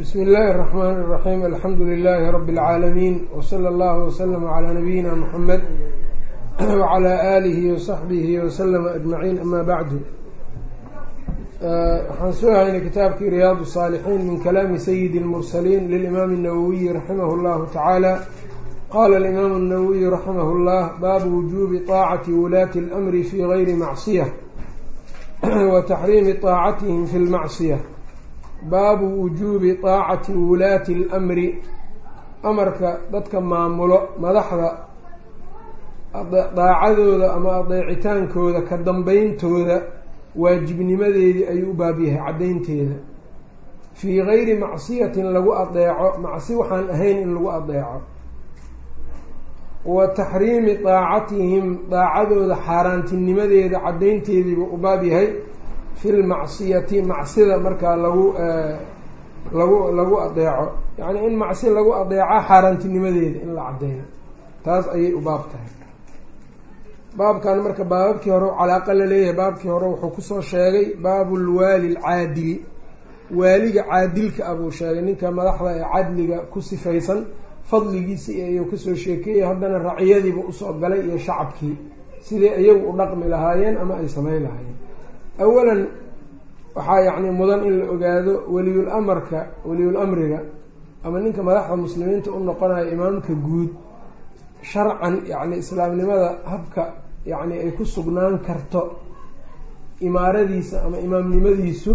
bsmi اllahi الرحmn الرaxيm alxamdu لlh rb العaalamiin wslى اllah وslm عlى nabiyina mxamed wعlى آlih وصaxbih وslm aجmaعin ama bعdu waxaan soo haynay kitaabkii riyaad الصاalixiin min kalaami sayidi الmursaliin lilimaam الnawowiyi raximah اllahu taعaalى qala اlimaamu الnawowiyu raximah اllah baabu wujubi طaacati wulaati اlأmri fi gayri macصiyة wa taxriimi طaacatihim fi اlmacصiyة baabu wujuubi taacati wulaati اlamri amarka dadka maamulo madaxda daacadooda ama adeecitaankooda ka dambeyntooda waajibnimadeedii ayuu u baab yahay caddaynteeda. Fii gayri macsiyatin lagu adeeco macsi waxaan ahayn in lagu adeeco wa taxriimi daacatihim daacadooda xaaraantinimadeeda caddaynteediibuu u baab yahay fi lmacsiyati macsida markaa lagu lagu lagu adeeco. Yacni in macsi lagu adeeca xaaraantinimadeeda in la caddeeyo taas ayay u baab tahay. Baabkan marka baababkii hore calaaqa la leeyahay baabkii hore wuxuu ku soo sheegay baabu lwaali lcaadili waaliga caadilka ah buu sheegay ninka madaxda ee cadliga ku sifaysan fadligiisi ayuu ka soo sheekeeyey haddana raciyadiiba u soo galay iyo shacabkii. Sidai iyagu u dhaqmi lahaayeen ama ay sameyn lahaayeen awalan waxaa yacni mudan in la ogaado weliyul amarka weliyul amriga ama ninka madaxda muslimiinta u noqonayo imaamka guud sharcan yacni islaamnimada habka yacni ay ku sugnaan karto imaaradiisa ama imaamnimadiisu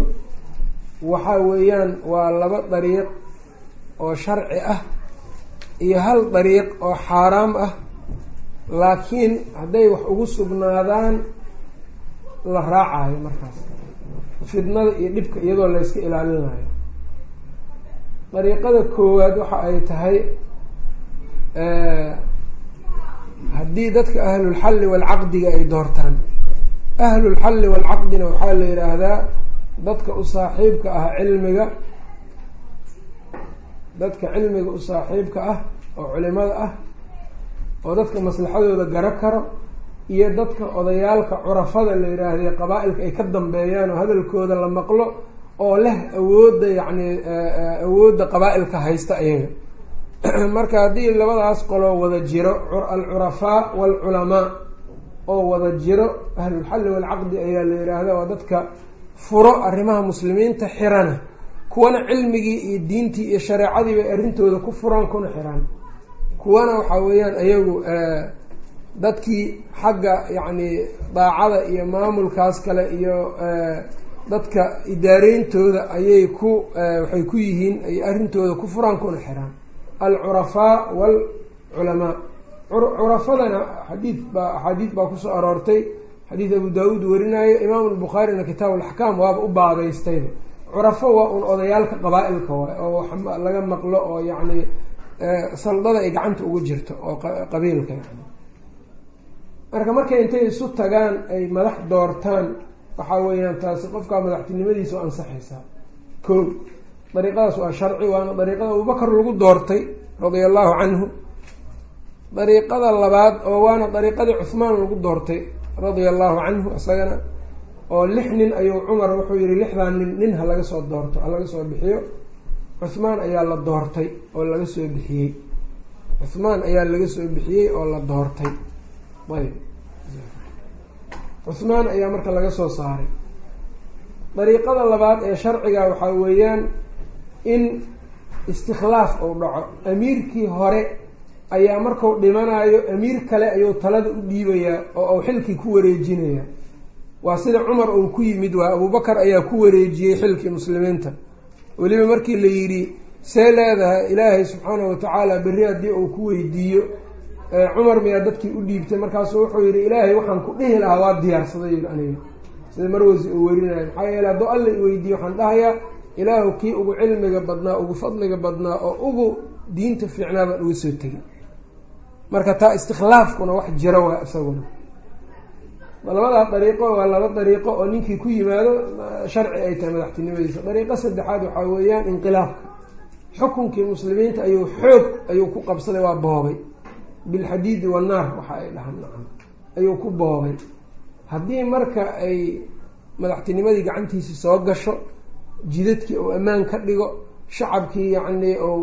waxaa weeyaan waa laba dariiq oo sharci ah iyo hal dariiq oo xaaraam ah laakiin hadday wax ugu sugnaadaan la raacayo markaas. Fidnada iyo dhibka iyadoo la yska ilaalinayo. Dariiqada koowaad waxa ay tahay haddii dadka ahlulxalli waalcaqdiga ay doortaan. Ahlulxalli waalcaqdina waxaa la yidhaahdaa dadka u saaxiibka ah cilmiga dadka cilmiga u saaxiibka ah oo culimada ah oo dadka maslaxadooda garo karo iyo dadka odayaalka curafada la yidhaahday qabaa-ilka ay ka dambeeyaan oo hadalkooda la maqlo oo leh awoodda yacni awoodda qabaa-ilka haysta ayaga. Marka haddii labadaas qoloo wada jiro alcurafaa waalculamaa oo wada jiro ahlulxalli waalcaqdi ayaa la yidhaahda waa dadka furo arrimaha muslimiinta xirana kuwana cilmigii iyo diintii iyo shareecadii bay arrintooda ku furaan kuna xiraan. Kuwana waxaa weeyaan ayagu dadkii xagga yacni daacada iyo maamulkaas kale iyo dadka idaareyntooda ayay ku waxay ku yihiin ay arrintooda ku furaan kuna xiraan alcurafaa waalculamaa curafadana xadiid baa axaadiid baa ku soo aroortay. Xadiid abu daawuud warinayo imaamu lbukhaarina kitaab alaxkaam waaba u baabaystayba curafo waa un odayaalka qabaa-ilka waay oo laga maqlo oo yacni saldada ay gacanta ugu jirto oo qabiilka yani marka markay intay isu tagaan ay madax doortaan waxaa weeyaan taasi qofkaa madaxtinimadiisa ansaxaysaa. Ko dariiqadaas waa sharci waana dariiqada abubakar lagu doortay radia allahu canhu. Dariiqada labaad oo waana dariiqadii cuhmaan lagu doortay radia allahu canhu isagana oo lix nin ayuu cumar wuxuu yihi lixdan nin nin ha laga soo doorto ha laga soo bixiyo. Cuhmaan ayaa la doortay oo laga soo bixiyey. Cuhmaan ayaa laga soo bixiyey oo la doortay ayb cuhmaan ayaa marka laga soo saaray. Dariiqada labaad ee sharciga waxaa weeyaan in istikhlaaf uu dhaco. Amiirkii hore ayaa marku dhimanayo amiir kale ayuu talada u dhiibayaa oo uu xilkii ku wareejinayaa. Waa sida cumar uu ku yimid waa abubakar ayaa ku wareejiyey xilkii muslimiinta. Weliba markii la yidhi see leedahay ilaahay subxaanahu watacaala berri haddii uu ku weydiiyo cumar miyaa dadkii u dhiibtay markaasuu wuxuu yihi ilaahay waxaan ku dhihi lahaa waa diyaarsaday yii aniga. Sida marwasi uu werinayo maxaa yeele hadduu alla i weydiiye waxaan dhahayaa ilaahu kii ugu cilmiga badnaa ugu fadliga badnaa oo ugu diinta fiicnaa baan uga soo tegay marka taa istikhlaafkuna wax jira waa isaguna. Labadaa dariiqo waa laba dariiqo oo ninkii ku yimaado sharci ay tahay madaxtinimadiisa. Dariiqo saddexaad waxaa weeyaan inqilaabka xukunkii muslimiinta ayuu xoog ayuu ku qabsaday waa boobay bilxadiidi wannaar waxa ay dhahaan nacam ayuu ku boobay. Haddii marka ay madaxtinimadii gacantiisi soo gasho jidadkii uu ammaan ka dhigo shacabkii yacni ou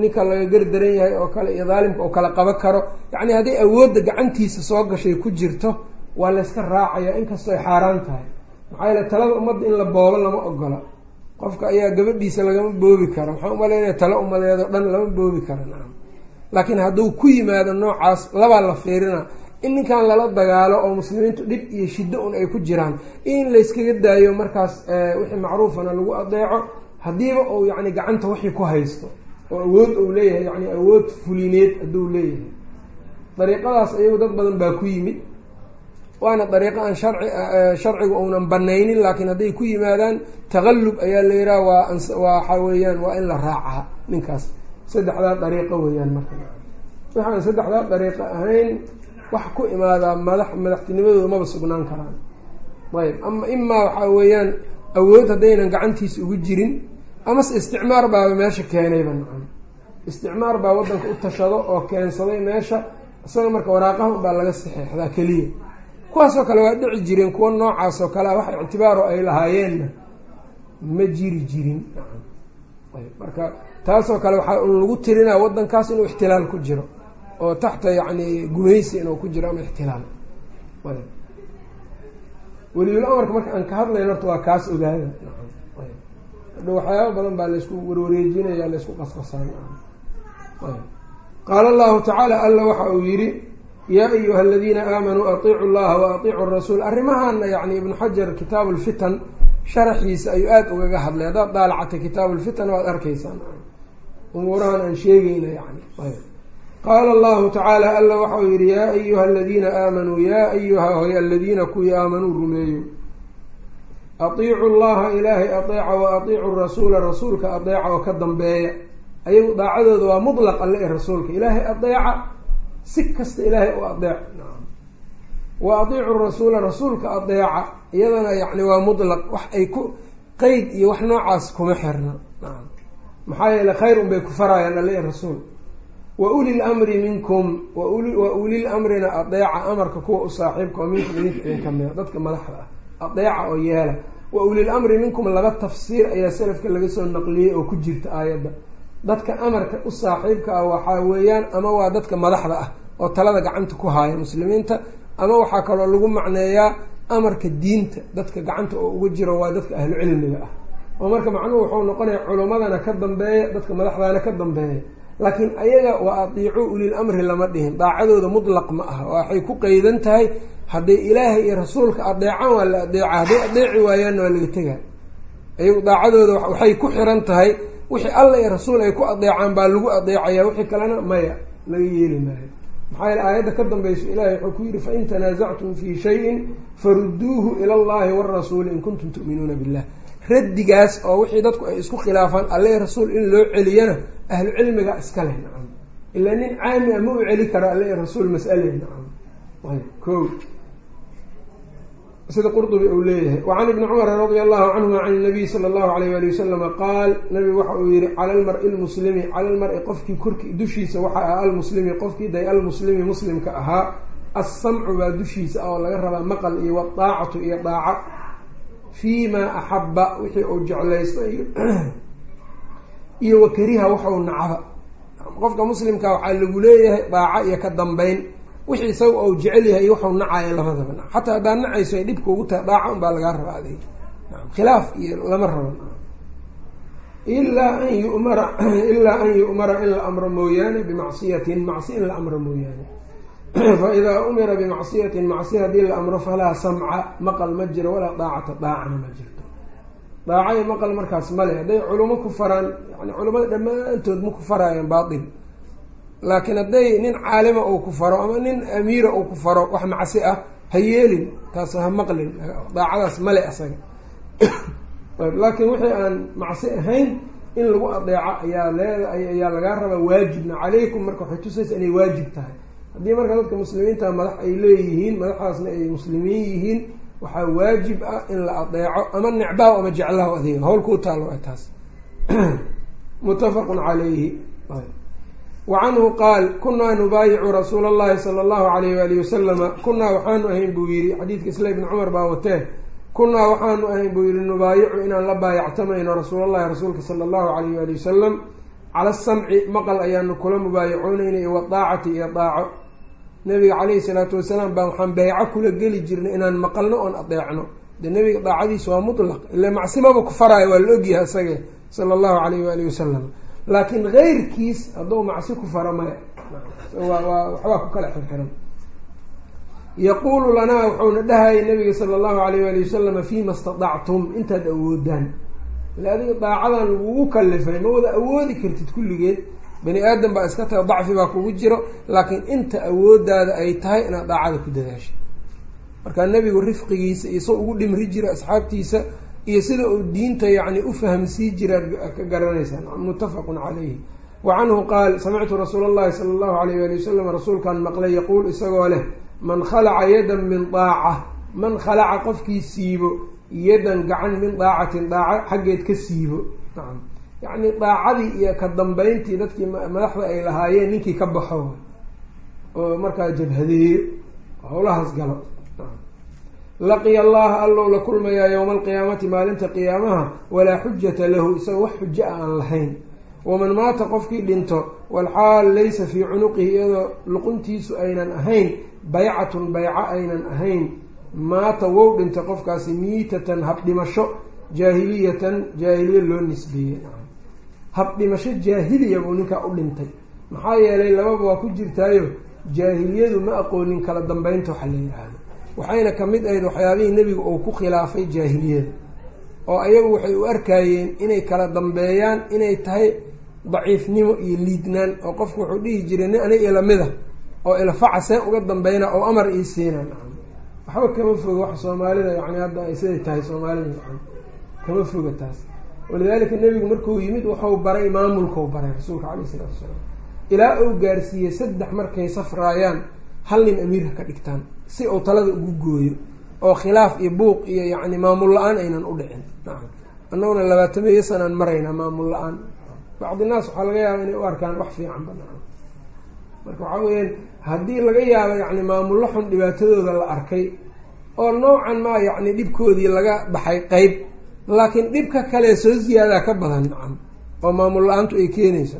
ninka laga gardaran yahay oo kale iyo daalimka oo kala qaban karo yacni hadday awoodda gacantiisa soo gashay ku jirto waa layska raacaya inkastoo ay xaaraan tahay. Maxaa yeele talada ummadda in la boobo lama ogola. Qofka ayaa gabadhiisa lagama boobi karo. Maxaa umaleynaya talo umadeed oo dhan lama boobi karo nacam laakiin hadduu ku yimaado noocaas labaa la fiirina. In ninkan lala dagaalo oo muslimiintu dhib iyo shiddo un ay ku jiraan in layskaga daayo markaas wixii macruufana lagu adeeco haddiiba uu yacni gacanta wixii ku haysto oo awood uu leeyahay yacni awood fulineed hadduu leeyahay. Dariiqadaas ayagu dad badan baa ku yimid waana dariiqo aan sharci sharcigu uunan banaynin laakiin hadday ku yimaadaan taqallub ayaa la yidhaha waa waxa weeyaan waa in la raacaa ninkaas saddexdaa dariiqo weeyaan marka. Waxaan saddexdaa dariiqo ahayn wax ku imaadaa madax madaxtinimadooda maba sugnaan karaan. Ayb ama imaa waxaa weeyaan awood haddaynan gacantiisa ugu jirin amase isticmaar baaba meesha keenayba nacam. Isticmaar baa waddanka u tashado oo keensaday meesha isaga marka waraaqaha unbaa laga saxeexdaa keliya. Kuwaasoo kale waa dhici jireen kuwa noocaas oo kale a wax ictibaaro ay lahaayeenna ma jiri jirin marka taasoo kale waxaa lagu tirinaa waddankaas inuu ixtilaal ku jiro oo taxta yacni gumaysi inuu ku jiro ama ixtilaal. Weliyul amarka marka aan ka hadlayno horta waa kaas ogaada. Hadha waxyaaba badan baa laysku warwareejinaya laysku qasqasaan. Qaala allahu tacaala alla waxa uu yidhi yaa ayuha aladiina aamanuu atiicu llaha wa atiicu rasuul arrimahana yani ibnu xajar kitaabu lfitan sharaxiisa ayuu aada ugaga hadlay. Haddaad daalacatay kitaabu lfitan waad arkaysaan umuurahan aan sheegayna yani qaala allahu tacaala alla waxau yihi yaa ayuha aladiina aamanuu yaa ayuha hoy aladiina kuwii aamanuu rumeeyo atiicu llaha ilaahay adeeca wa atiicu rasuula rasuulka adeeca oo ka dambeeya. Ayagu daacadooda waa mutlaq alle ee rasuulka ilaahay adeeca. Si kasta ilaahay u adeec wa atiicu rasuula rasuulka adeeca iyadana yani waa mutlaq. Wax ay ku qeyd iyo wax noocaas kuma xirna maxaa yeele khayr un bay ku faraayaan alle ee rasuul. Wa uli lamri minkum wa ulil amrina adeeca amarka kuwa u saaxiibka oo minkum idinka idin kamida dadka madaxda ah adeeca oo yeela. Wa ulil amri minkum laba tafsiir ayaa salafka laga soo naqliyey oo ku jirta aayadda. Dadka amarka u saaxiibka ah waxaa weeyaan ama waa dadka madaxda ah oo talada gacanta ku haaya muslimiinta ama waxaa kaloo lagu macneeyaa amarka diinta dadka gacanta oo uga jiro waa dadka ahlu cilmiga ah oo marka macnuhu wuxuu noqonaya culummadana ka dambeeya dadka madaxdana ka dambeeya. Laakiin ayaga wa atiicuu ulil amri lama dhihin. Daacadooda mutlaq ma aha. Waxay ku qeydan tahay hadday ilaahay iyo rasuulka adeecaan waa la adeeca hadday adeeci waayaanna waa laga tegaa. Ayagu daacadooda waxay ku xiran tahay wixii alla iyo rasuul ay ku adeecaan baa lagu adeecaya wixii kalena maya laga yeeli maayo. Maxaa yeele aayadda ka dambayso ilahay wuxuu ku yihi fain tanaasactum fii shayin farudduuhu ila allahi warasuuli in kuntum tu'minuuna billah raddigaas oo wixii dadku ay isku khilaafaan alle rasuul in loo celiyana ahlu cilmiga iska leh nacam. Ilaa nin caami a ma u celi karo alle rasuul mas'ale nacam. Ko sida qurdubi uu leeyahay wacan ibni cumar radia allahu canhuma can nabiy sala allahu alayh wali wasalama qaal nabigu waxa uu yihi cala almari lmuslimi cala almari qofkii korki dushiisa waxa ah almuslimi qofkii day almuslimi muslimka ahaa assamcu baa dushiisa oo laga rabaa maqal iyo wadaacatu iyo daaca fii maa axaba wixii uu jeclaysto iyo wakariha waxau nacba qofka muslimka waxaa lagu leeyahay daaco iyo ka dambeyn wixii isaga ou jecel yahay iyo waxau nacaya labadaba xataa haddaa nacayso ay dhibka ugu tahay daaco unbaa lagaa raba adig khilaaf iyo lama rabo ilaa an yumara ilaa an yu'mara in la amro mooyaane bimacsiyatin macsi in la amro mooyaane faidaa umira bimacsiyatin macsi haddii la amro falaa samca maqal ma jiro walaa daacata daacana ma jirto daaca iyo maqal markaas male hadday culimo ku faraan yani culimada dhammaantood ma ku faraayaan baatil laakiin hadday nin caalima uu ku faro ama nin amiira uu ku faro wax macsi ah ha yeelin taas ha maqlin daacadaas male asaga laakiin wixii aan macsi ahayn in lagu adeeco ayaa leeda ayaa lagaa rabaa waajibna calaykum marka waxay tusaysa inay waajib tahay haddii marka dadka muslimiinta madax ay leeyihiin madaxdaasna ay muslimiin yihiin waxaa waajib ah in la adeeco ama necbaaw ama jeclaho adeega hawl kuu taalo a taas. Muttafaqun calayhi. Wa canhu qaal kunaa nubaayicu rasuula allahi sala allahu alayh waalihi wasalama kunaa waxaanu ahayn buu yihi xadiidka isla ibni cumar baa watee. Kunaa waxaanu ahayn buu yihi nubaayicu inaan la baayactamayno rasuulallahi rasuulka sala allahu alayh waali wasalam cala asamci maqal ayaanu kula mubaayacoonayna iyo wadaacati iyo daaco nabiga caleyhi salaatu wasalaam baa waxaan beyco kula geli jirnay inaan maqalno oon adeecno. Dee nabiga daacadiisa waa mutlaq ila macsimaba ku faraayo waa la ogyahay isage sala allahu alayh waali wasalam laakiin keyrkiis hadduu macsi ku fara maya waxbaa ku kala xirxiran. Yaquulu lanaa wuxuuna dhahayay nabiga sala allahu alayh waali wasalama fiima stadactum intaad awoodaan. Ila adiga daacadan lagugu kalifay ma wada awoodi kartid kulligeed bani aadam baa iska taga dacfi baa kugu jiro laakiin inta awoodaada ay tahay inaad daacada ku dadaashay. Markaa nebigu rifqigiisa iyo soo ugu dhimri jira asxaabtiisa iyo sida uu diinta yacni u fahamsii jiraad ka garanaysaa muttafaqun calayhi. Wa canhu qaal samictu rasuula allahi sala allahu alayh waali wasalam rasuulkaan maqlay yaquul isagoo leh man khalaca yadan min daaca man khalaca qofkii siibo yadan gacan min daacatin daaca xaggeed ka siibo. Nacam yacni daacadii iyo ka dambeyntii dadkii madaxda ay lahaayeen ninkii ka baxo. Oo markaa jabhadeeyo howlahaas galo. Laqiya allaha allow la kulmayaa yowma alqiyaamati maalinta qiyaamaha walaa xujata lahu isagoo wax xujo a aan lahayn. Waman maata qofkii dhinto walxaal laysa fii cunuqihi iyadoo luquntiisu aynan ahayn baycatun bayco aynan ahayn maata wow dhinta qofkaasi miitatan habdhimasho jaahiliyatan jaahiliya loo nisbeeyey habdhimasho jaahiliya buu ninkaa u dhintay. Maxaa yeelay lababa waa ku jirtaayo jaahiliyadu ma aqoonin kala dambeynta waxa la yidhaahdo. Waxayna ka mid ahayd waxyaabihii nebigu uu ku khilaafay jaahiliyada oo ayagu waxay u arkayeen inay kala dambeeyaan inay tahay daciifnimo iyo liidnaan oo qofku wuxuu dhihi jiray nin aniga ilamid a oo ilafaca see uga dambeyna oo amar ii siina. Waxba kama foga wax soomaalida yani hadda ay tahay soomaalida kama foga taas walidaalika nebigu markuu yimid waxau baray maamulkau baray rasuulka caleyh isalaatu wasalaam. Ilaa uu gaarsiiyey saddex markay safraayaan hal nin amiirha ka dhigtaan si uu talada ugu gooyo oo khilaaf iyo buuq iyo yacni maamul la'aan aynan u dhicin. Annaguna labaatameeyo sanaan maraynaa maamul la'aan. Bacdi naas waxaa laga yaaba inay u arkaan wax fiicanba nacam. Marka waxaa weyaan haddii laga yaabo yacni maamullo xun dhibaatadooda la arkay oo noocan maa yacni dhibkoodii laga baxay qeyb laakiin dhibka kale soo ziyaadaa ka badan nacam. Oo maamul la'aantu ay keenayso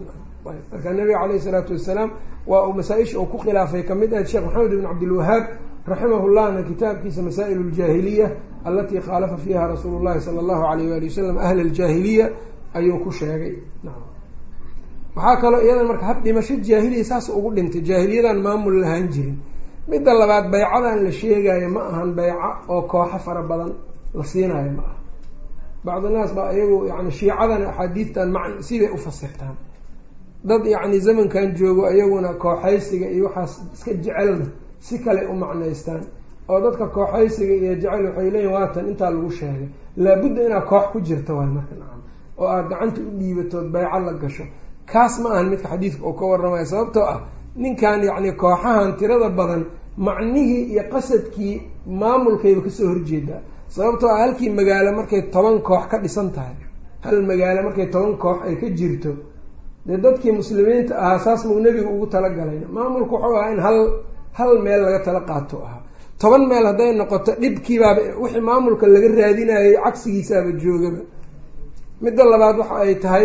marka nabiga caleyhi isalaatu wasalaam waa uu masaa-isha uu ku khilaafay ka mid ahayd sheekh maxamed ibn cabdilwahaab raximah llahna kitaabkiisa masaa'il اljaahiliya alatii khaalafa fiiha rasuulu llahi sala allahu alayh wali wasalam ahla aljaahiliya ayuu ku sheegay waxaa kaloo iyadan marka hab dhimasho jaahiliya saas ugu dhintay jaahiliyadan maamul lahaan jirin. Midda labaad baycadan la sheegayo ma ahan bayco oo kooxo fara badan la siinayo ma aha bacdi naas baa iyagu yani shiicadan axaadiidtan ma siday u fasirtaan dad yacni zamankan joogo iyaguna kooxaysiga iyo waxaas iska jecelna si kale u macnaystaan oo dadka kooxaysiga iyo jecel waxay leeyihiin waatan intaa lagu sheegay laabudda inaad koox ku jirto waay marka nacam oo aad gacanta u dhiibatood bayco la gasho kaas ma ahan midka xadiidka uu ka warramaya sababtoo ah ninkan yacni kooxahan tirada badan macnihii iyo qasadkii maamulkayba ka soo horjeedaa sababtoo ah halkii magaalo markay toban koox ka dhisan tahay hal magaalo markay toban koox ay ka jirto dee dadkii muslimiinta ahaa saas muu nebigu ugu talagalay. Maamulku wuxuu ahaa in hal hal meel laga tala qaato ahaa. Toban meel hadday noqoto dhibkiibaaba wixii maamulka laga raadinayay cagsigiisaaba joogaba. Midda labaad waxa ay tahay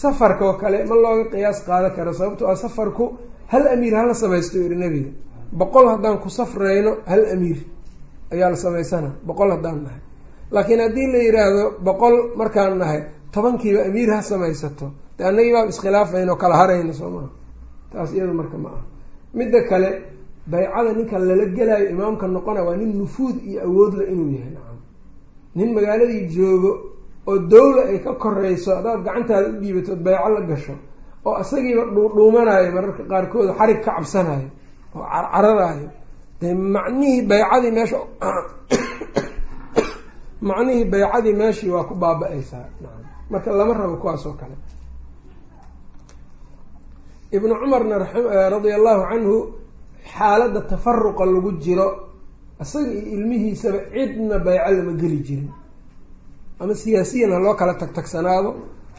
safarka oo kale ma looga qiyaas qaadan karo sababtoo ah safarku hal amiir hala samaysto yihi nebiga. Boqol haddaan ku safrayno hal amiir ayaa la samaysana boqol haddaan nahay. Laakiin haddii la yiraahdo boqol markaan nahay tobankiiba amiir ha samaysato. De annagii baaba iskhilaafayno kala harayna soo maha taas iyadu marka ma aha. Midda kale baycada ninka lala gelaayo imaamka noqona waa nin nufuud iyo awoodla inuu yahay nacam. Nin magaaladii joogo oo dawla ay ka koreyso haddaad gacantaada u dhiibatood bayco la gasho oo isagiiba dhuudhuumanayo mararka qaarkood xarig ka cabsanayo oo carcararaayo dee macnihii baycadii meesha macnihii baycadii meeshii waa ku baaba-aysaa. Marka lama rabo kuwaas oo kale. Ibnu cumarna radia allahu canhu xaaladda tafaruqa lagu jiro isaga iyo ilmihiisaba cidna bayco lama geli jirin. Ama siyaasiyan ha loo kala tagtagsanaado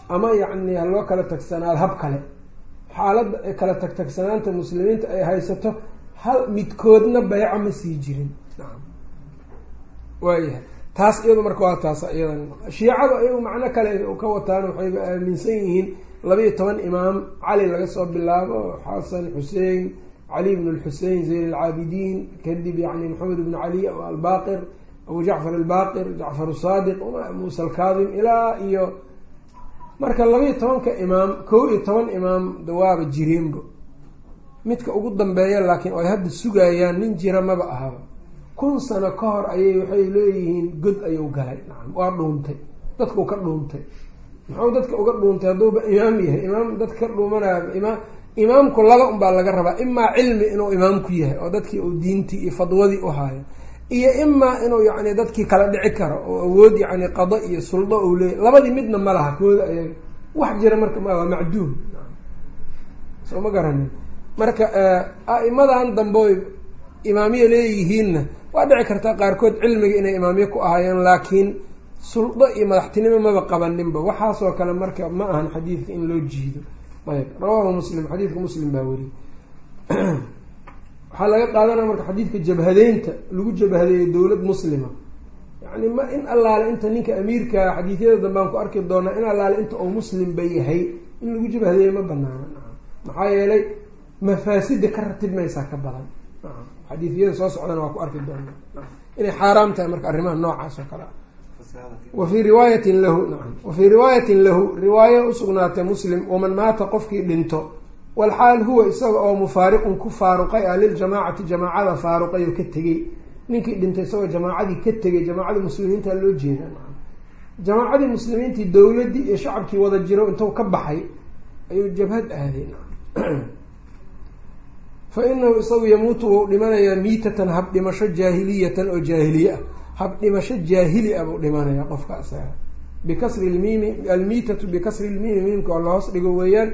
ama yacni ha loo kala tagsanaado hab kale. Xaaladda kala tagtagsanaanta muslimiinta ay haysato hal midkoodna bayco ma sii jirin. Waayahay taas iyadu marka waa taas iyadan. Shiicadu ayagu macno kale ka wataan waxayba aaminsan yihiin labayo toban imaam. Cali laga soo bilaabo xasan xusein cali bn lxusein zayn alcaabidiin kadib yani maxamed bn cali albaqir abu jacfar albaqir jacfar saadiq muusa alkaadim ilaa iyo marka labaiyo tobanka imaam kow iyo toban imaam dawaaba jireenbo midka ugu dambeeya laakiin ay hadda sugayaan nin jira maba ahaba kun sano ka hor ayay waxay leeyihiin god ayuu galay. Nacam waa dhuuntay. Dadkuu ka dhuuntay. Muxuu dadka uga dhuuntay? Hadduuba imaam yahay. Imaam dadka ka dhuumanaya imaam imaamku laba unbaa laga rabaa. Imaa cilmi inuu imaamku yahay oo dadkii uu diintii iyo fadwadii u haayo. Iyo imaa inuu yacni dadkii kala dhici karo oo awood yacni qado iyo suldo uu leeyahy labadii midna ma laha. Kooda ayaga wax jira marka ma waa macduum. Soo ma garanin marka a-imadan dambe imaamiya leeyihiinna waa dhici kartaa qaarkood cilmiga inay imaamiye ku ahaayeen laakiin suldo iyo madaxtinimo maba qabaninba. Waxaasoo kale marka ma ahan xadiidka in loo jiido. Ayb rawaahu muslim xadiidka muslim baa weriye waxaa laga qaadanaya marka xadiidka jabhadeynta lagu jabhadeeyo dowlad muslima. Yani ma in allaale inta ninka amiirka xadiisyada dambe aan ku arki doonaa in allaale inta uu muslimba yahay in lagu jabhadeeyo ma banaana maxaa yeelay mafaasida ka ratibmaysaa ka badan. Xadiisyada soo socdana waa ku arki doonaa. Inay xaaraam tahay marka arrimaha noocaas oo kale. Ah wa fii riwaayatin lahu nacam wa fii riwaayatin lahu riwaayo usugnaatay muslim waman maata qofkii dhinto walxaal huwa isaga oo mufaariqun ku faaruqay ah liljamaacati jamaacada faaruqay oo ka tegey. Ninkii dhintay isagoo jamaacadii ka tegay jamaacadii muslimiinta loo jeeda. Nacam jamaacadii muslimiintii dowladdii iyo shacabkii wada jiro intuu ka baxay ayuu jabhad aaday fa inahu isagu yamuutu wuu dhimanayaa miitatan habdhimasho jaahiliyatan oo jaahiliye ah. Habdhimasho jaahili ah buu dhimanaya qofka isaga. Bikasri lmiimi almiitatu bikasri lmiimi miimka oo lahoos dhigo weeyaan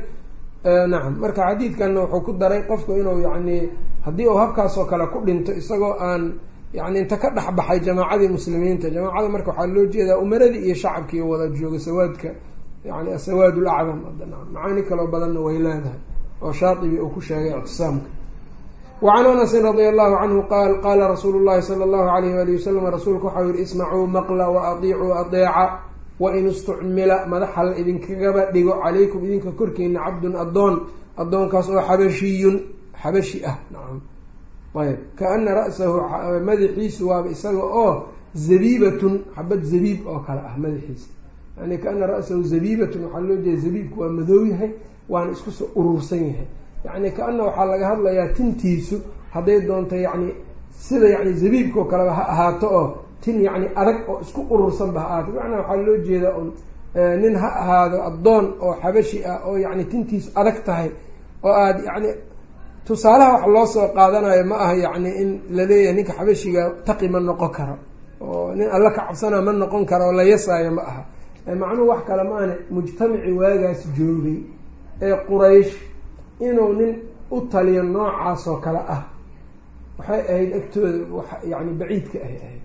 nacam. Marka xadiidkanna wuxuu ku daray qofku inuu yacni haddii uu habkaasoo kale ku dhinto isagoo aan yani inta ka dhexbaxay jamaacadii muslimiinta. Jamaacada marka waxaa loo jeedaa umaradii iyo shacabkii wada jooga sawaadka yani asawaad lacdam macaani kaloo badanna way leedahay oo shaatibi uu ku sheegay ictisaamka wacan anasin radia allahu canhu qaal qaala rasuulu llahi sala allahu alayh wali wasalam rasuulku waxau yihi ismacuu maqla wa adiicuu adeeca wain istucmila madaxa la idinkagaba dhigo calaykum idinka korkiina cabdun addoon addoonkaas oo xabashiyun xabashi ah nacam ayb kaana ra-sahu madaxiisu waaba isaga oo zabiibatun xabad zabiib oo kale ah madaxiisa yani kaana ra-sahu zabiibatun waxaa loo jeeda zabiibku waa madow yahay waana isku soo urursan yahay yani kaana waxaa laga hadlayaa tintiisu hadday doonto yani sida yani zabiibkao kaleba ha ahaato oo tin yacni adag oo isku urursanba ha ahaato. Bimacnaa waxaa loo jeedaa un nin ha ahaado addoon oo xabashi ah oo yacni tintiisu adag tahay oo aada yacni tusaalaha wax loo soo qaadanayo ma aha yacni in la leeyahay ninka xabashiga taqi ma noqon karo oo nin alla ka cabsanaa ma noqon karo oo la yasaayo ma aha. Macnuhu wax kale ma ahne mujtamaci waagaas joogay ee quraysh inuu nin u taliyo noocaasoo kale ah. Waxay ahayd agtooda yani baciidka ay ahayd.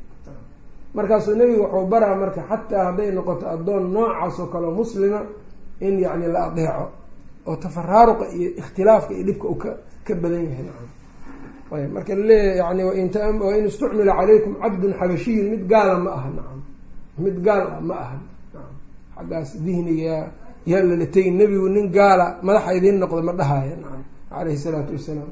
Markaasuu nebigu wuxuu baraa marka xataa hadday noqoto addoon noocaas oo kaleo muslima in yacni la adeeco oo tafaraaruqa iyo ikhtilaafka iyo dhibka uu ka ka badan yahay. Nacam. Ayb marka la leeyahay yani wain istucmila calaykum cabdun xabashiyun mid gaala ma aha nacam. Mid gaal ma aha nacam. Xaggaas dihniga yaa lala tegin nebigu nin gaala madaxa idiin noqda ma dhahaayo. Nacam caleyhi salaatu wasalaam.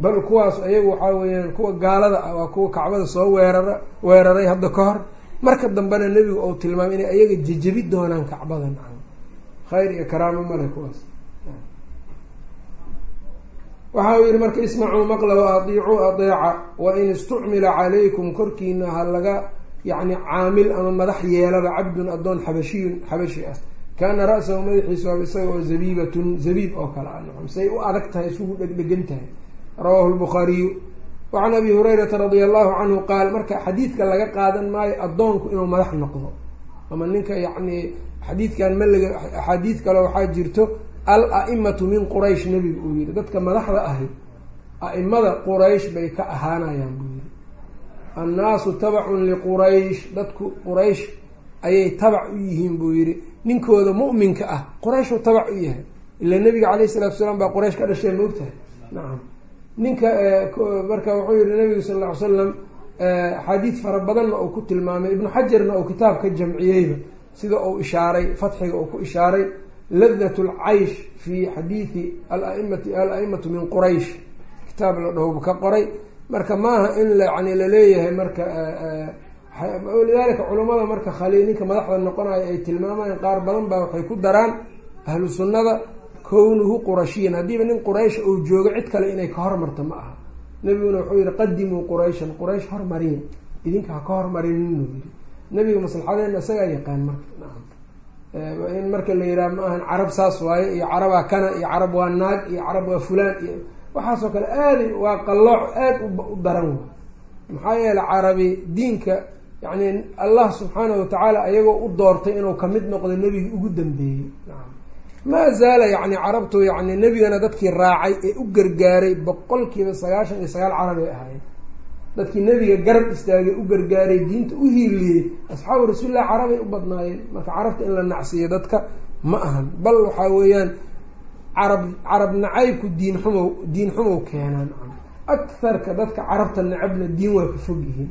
Bal kuwaas ayagu waxaa weeyaan kuwa gaalada ah waa kuwa kacbada soo weerara weeraray hadda ka hor. Marka dambena nebigu uu tilmaamay inay ayaga jejebi doonaan kacbada nacam khayr iyo karaamo male kuwaas. Waxa uu yihi marka ismacuu maqla wa adiicuu adeeca wain istucmila calaykum korkiina ha laga yacni caamil ama madax yeelaba cabdun addoon xabashiyun xabashi ah kaana ra-sahu madaxiisu waaba isaga oo zabiibatun zabiib oo kale ah nacam say u adag tahay isugu dhegdhegan tahay. Rawahu lbukhaariyu wacan abi hurayrata radia allahu canhu qaal marka xadiidka laga qaadan maayo addoonku inuu madax noqdo. Ama ninka yacni xadiidkan ma laga axaadiid kale waxaa jirto al a'imatu min quraysh nebiga uu yihi dadka madaxda ahi a'imada quraysh bay ka ahaanayaan buu yihi annaasu tabacun liquraysh dadku quraysh ayay tabac u yihiin buu yihi ninkooda mu'minka ah qurayshuu tabac u yahay. Ila nebiga calayhi salatu salaam baa quraysh ka dhashee moogtahay nacam ninka marka wuxuu yihi nabigu sal ll ly slam axaadiid fara badanna uu ku tilmaamay. Ibnu xajarna uu kitaab ka jamciyeyba sida uu ishaaray fatxiga uu ku ishaaray ladat lcaysh fi xadiidi alaimati al-aimatu min quraysh. Kitaab la dhahowba ka qoray. Marka maaha in yani la leeyahay marka lidalika culummada marka khali ninka madaxda noqonayo ay tilmaamayaan qaar badan baa waxay ku daraan ahlu sunnada kownuhu qurashiyan haddiiba nin quraysh uu joogo cid kale inay ka hormarto ma aha. Nabiguna wuxuu yihi qadimuu qurayshan quraysh hormariya idinka ha ka hormarininu yiri nabiga maslaxadeena isagaa yaqaan marka in marka la yidhaha ma ahan carab saas waaye iyo carabaa kana iyo carab waa naag iyo carab waa fulaan iyo waxaasoo kale aada waa qallooc aada u daran maxaa yeeley carabi diinka yani allah subxaanahu watacaala ayagoo u doortay inuu ka mid noqdo nebigii ugu dambeeyey. Maa zaala yani carabtu yani nebigana dadkii raacay ee u gargaaray boqolkiiba sagaashan iyo sagaal carab ay ahaayeen dadkii nebiga garab istaagay u gargaaray diinta u hiiliyey asxaabu rasuulilah carabay u badnaayeen. Marka carabta in la nacsiiyo dadka ma ahan. Bal waxaa weeyaan carab carab nacaybku diin xumow diin xumow keenaan. Akarka dadka carabta nacabna diin waa ka fog yihiin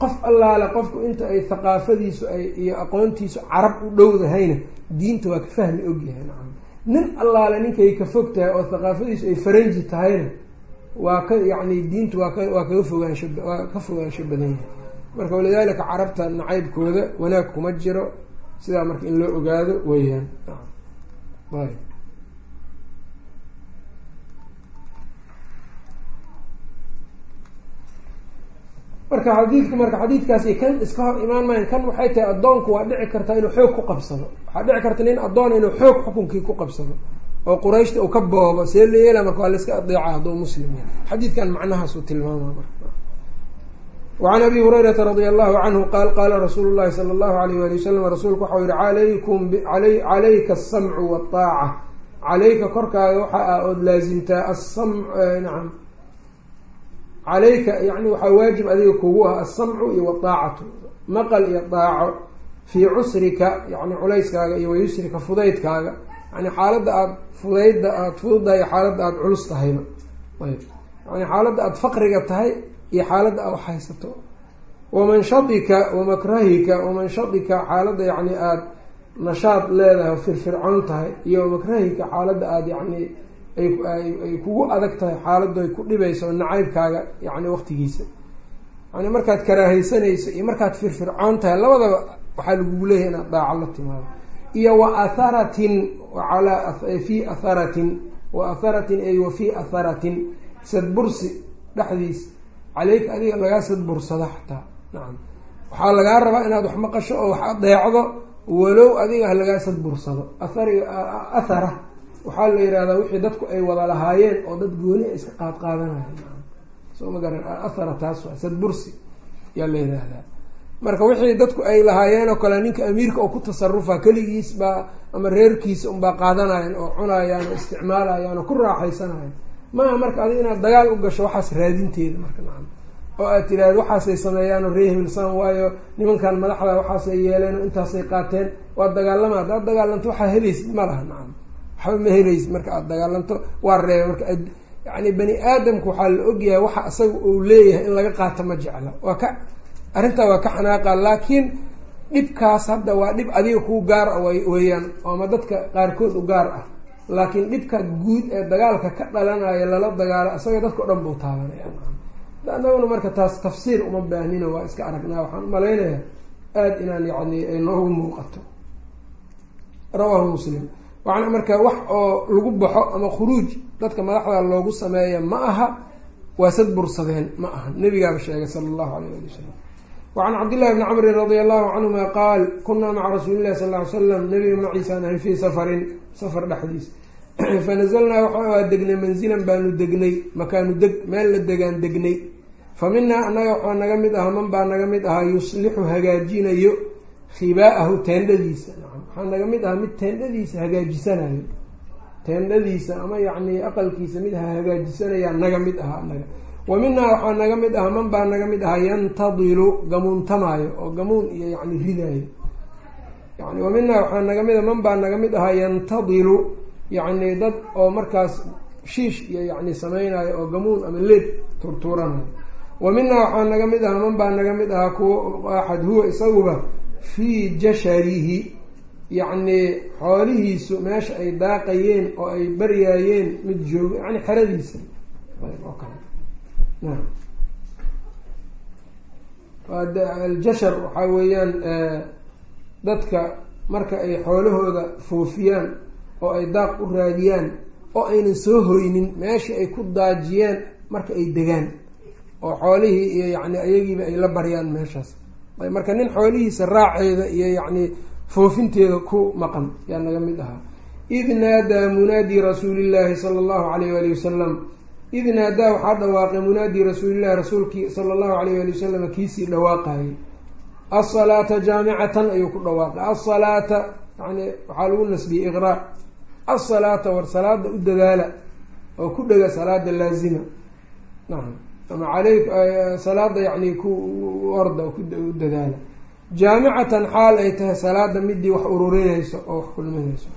qof allaale qofku inta ay thaqaafadiisu ay iyo aqoontiisu carab u dhowdahayna diinta waa ka fahmi ogyahay nacam. Nin allaale ninkay ka fog tahay oo thaqaafadiisu ay faranji tahayna waa ka yacni diintu waa ka waa kaga fogaansho waa ka fogaansho badan yahay. Marka walidaalika carabta nacaybkooda wanaag kuma jiro sidaa marka in loo ogaado weeyaan. Ayb marka xadiidka marka xadiidkaasi kan iska hor imaan maayan kan waxay tahay addoonku waa dhici kartaa inuu xoog ku qabsado. Waxaa dhici karta nin addoona inuu xoog xukunkii ku qabsado. Oo qurayshta uu ka boobo see la yeela marka waa laiska adeeca hadduu muslim yahay. Xadiidkan macnahaasuu tilmaama marka. Wacan abi hurayrata radia allahu canhu qaal qaala rasuulu llahi sala allahu alayh wali wasalam rasuulku waxau yihi alaykum calayka asamcu waaaca calayka korkaaga waxa ah ood laasimtaa asam nacam calayka yani waxaa waajib adiga kugu ah alsamcu iyo waaacatu maqal iyo daaco fii cusrika yani culayskaaga iyo wayusrika fudaydkaaga yani xaaladda aada fudayda aada fududahay xaaladda aada culus tahayba ayb yani xaaladda aada faqriga tahay iyo xaaladda aad haysato wamanshadika wamakrahika wamanshadika xaaladda yani aada nashaad leedahay firfircoon tahay iyo wamakrahika xaaladda aada yani ay kugu adag tahay xaaladu ay ku dhibayso nacaybkaaga yani waqtigiisa. Yani markaad karaahaysanayso iyo markaad firfircoon tahay labadaba waxaa lagugu leeyahay inaad daaco la timaado. Iyo wa atharatin fi atharatin wa atharatin ay wa fi atharatin. Sadbursi dhexdiis caleyka adiga lagaa sadbursada xataa. Nacam. Waxaa lagaa rabaa inaad wax maqasho oo wax adeecdo walow adiga ha lagaa sadbursado. Athar athara waxaa la yihahdaa wixii dadku ay wada lahaayeen oo dad gooni a iska qaad qaadanayo soo ma garan athara taas waa sadbursi yaa la yihahdaa marka wixii dadku ay lahaayeen oo kale ninka amiirka oo ku tasarufa keligiis baa ama reerkiisa unbaa qaadanayan oo cunayaan oo isticmaalayaan oo ku raaxaysanayan maaha marka adig inaad dagaal u gasho waxaas raadinteeda marka nacam. Oo aad tiraahdo waxaasay sameeyaanoo ree himilsaan waayo nimankan madaxda waxaasay yeeleen oo intaasay qaateen waa dagaalama haddaad dagaalanto waxaa helaysid ma laha nacam waxba ma helaysid marka aada dagaalanto waa reeba marka yani bani aadamku waxaa la ogyahay waxa isaga uu leeyahay in laga qaato ma jecla. Waa ka arrintaa waa ka xanaaqa laakiin dhibkaas hadda waa dhib adiga kuu gaar ah weeyaan ama dadka qaarkood u gaar ah. Laakiin dhibka guud ee dagaalka ka dhalanaya lala dagaalo isaga dadka o dhan buu taabanaya. Anaguna marka taas tafsiir uma baahnino waa iska aragnaa waxaan u malaynaya aada inaan yani ay noogu muuqato. Rawaahu muslim waxaana marka wax oo lagu baxo ama khuruuj dadka madaxda loogu sameeya ma aha waa sad bursadeen ma aha. Nabigaaba sheegay sala allahu alayh ali wasalam wacan cabdillahi bni camrin radia allahu canhuma qaal kunaa maca rasuuli llahi sal ly slam nabiga maciisaan ahay fii safarin safar dhexdiis fanazalnaa waxaa degnay manzilan baanu degnay makaanu deg meel la degaan degnay. Fa minaa annaga waxaa naga mid ahaa man baa naga mid ahaa yuslixu hagaajinayo khibaa-ahu teendhadiisa waxaa naga mid ahaa mid teendhadiisa hagaajisanayo. Teendhadiisa ama yacni aqalkiisa mid ha hagaajisanayaa naga mid ahaa anaga wa minaa waxaa naga mid ahaa man baa naga mid ahaa yantadilu gamuuntamaayo oo gamuun iyo yani ridaayo. Yani wa minaa waxaa naga mid a man baa naga mid ahaa yantadilu yacni dad oo markaas shiish iyo yani sameynayo oo gamuun ama leeb turtuuranayo wa minaa waxaa naga mid ahaa man baa naga mid ahaa kuwo axad huwa isaguba fii jasharihi yacni xoolihiisu meesha ay daaqayeen oo ay baryaayeen mid joogo yani xeradiisa. Oo kale. Aljashar waxaa weeyaan dadka marka ay xoolahooda foofiyaan oo ay daaq u raadiyaan oo aynan soo hoynin meeshii ay ku daajiyeen marka ay degaan oo xoolihii iyo yacni ayagiiba ay la baryaan meeshaas. Marka nin xoolihiisa raaceeda iyo yacni foofinteeda ku maqan yaa naga mid ahaa id naadaa munaadi rasuulillaahi sala allahu alayh waali wasalam id naadaa waxaa dhawaaqay munaadi rasuulillahi rasuulkii sala allahu alayh waali wasalam kiisii dhawaaqayay asalaata jaamicatan ayuu ku dhawaaqay. Asalaata yani waxaa lagu nasbiyey iqraa asalaata war salaada u dadaala oo ku dhega salaada laazima. Nacam ama aley salaada yani ku orda u dadaala jaamicatan xaal ay tahay salaada midii wax ururinayso oo wax kulminayso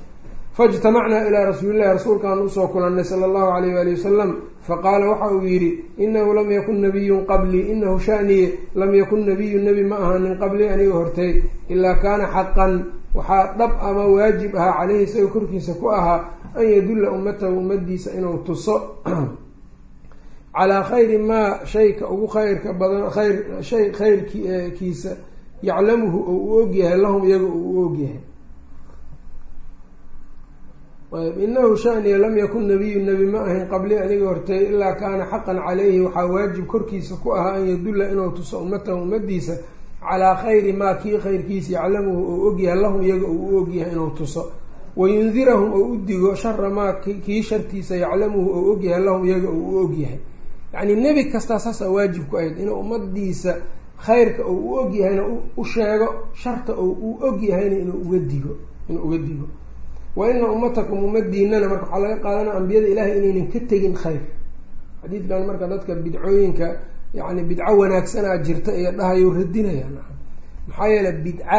faijtamacnaa ilaa rasuulillahi rasuulkaan u soo kulannay sala allahu alayh waali wasalam faqaala waxa uu yidhi inahu lam yakun nabiyun qablii inahu shaniye lam yakun nabiyu nebi ma ahanin qablii aniga hortay ilaa kaana xaqan. Waxaa dhab ama waajib ahaa caleyhi isaga korkiisa ku ahaa an yadulla ummatahu ummadiisa inuu tuso. Calaa khayri maa shayka ugu khayrka badan khayr shay khayrkiisa yaclamuhu oo u ogyahay lahum iyaga oo u ogyahay inahu shaniya lam yakun nabiyu nebi ma ahayn qabli aniga hortay ilaa kaana xaqan caleyhi waxaa waajib korkiisa ku ahaa an yadulla inuu tuso ummatahu ummadiisa calaa khayri maa kii khayrkiisa yaclamuhu oo ogyahay lahum iyaga oo u ogyahay inuu tuso. Wayundirahum oo u digo shara maa kii shartiisa yaclamuhu oo ogyahay lahum iyaga oo u ogyahay yacni nebi kastaa saasaa waajib ku ahayd inuu ummadiisa khayrka oo u ogyahayna u sheego sharta oo uu ogyahayna inuu uga digo inuu uga digo. Wa ina ummatakum ummadiinana marka waxaa laga qaadanaya ambiyada ilaahay inaynan ka tegin khayr. Xadiidkan marka dadka bidcooyinka yacni bidco wanaagsanaa jirta iyo dhahayu radinaya maxaa yeele bidca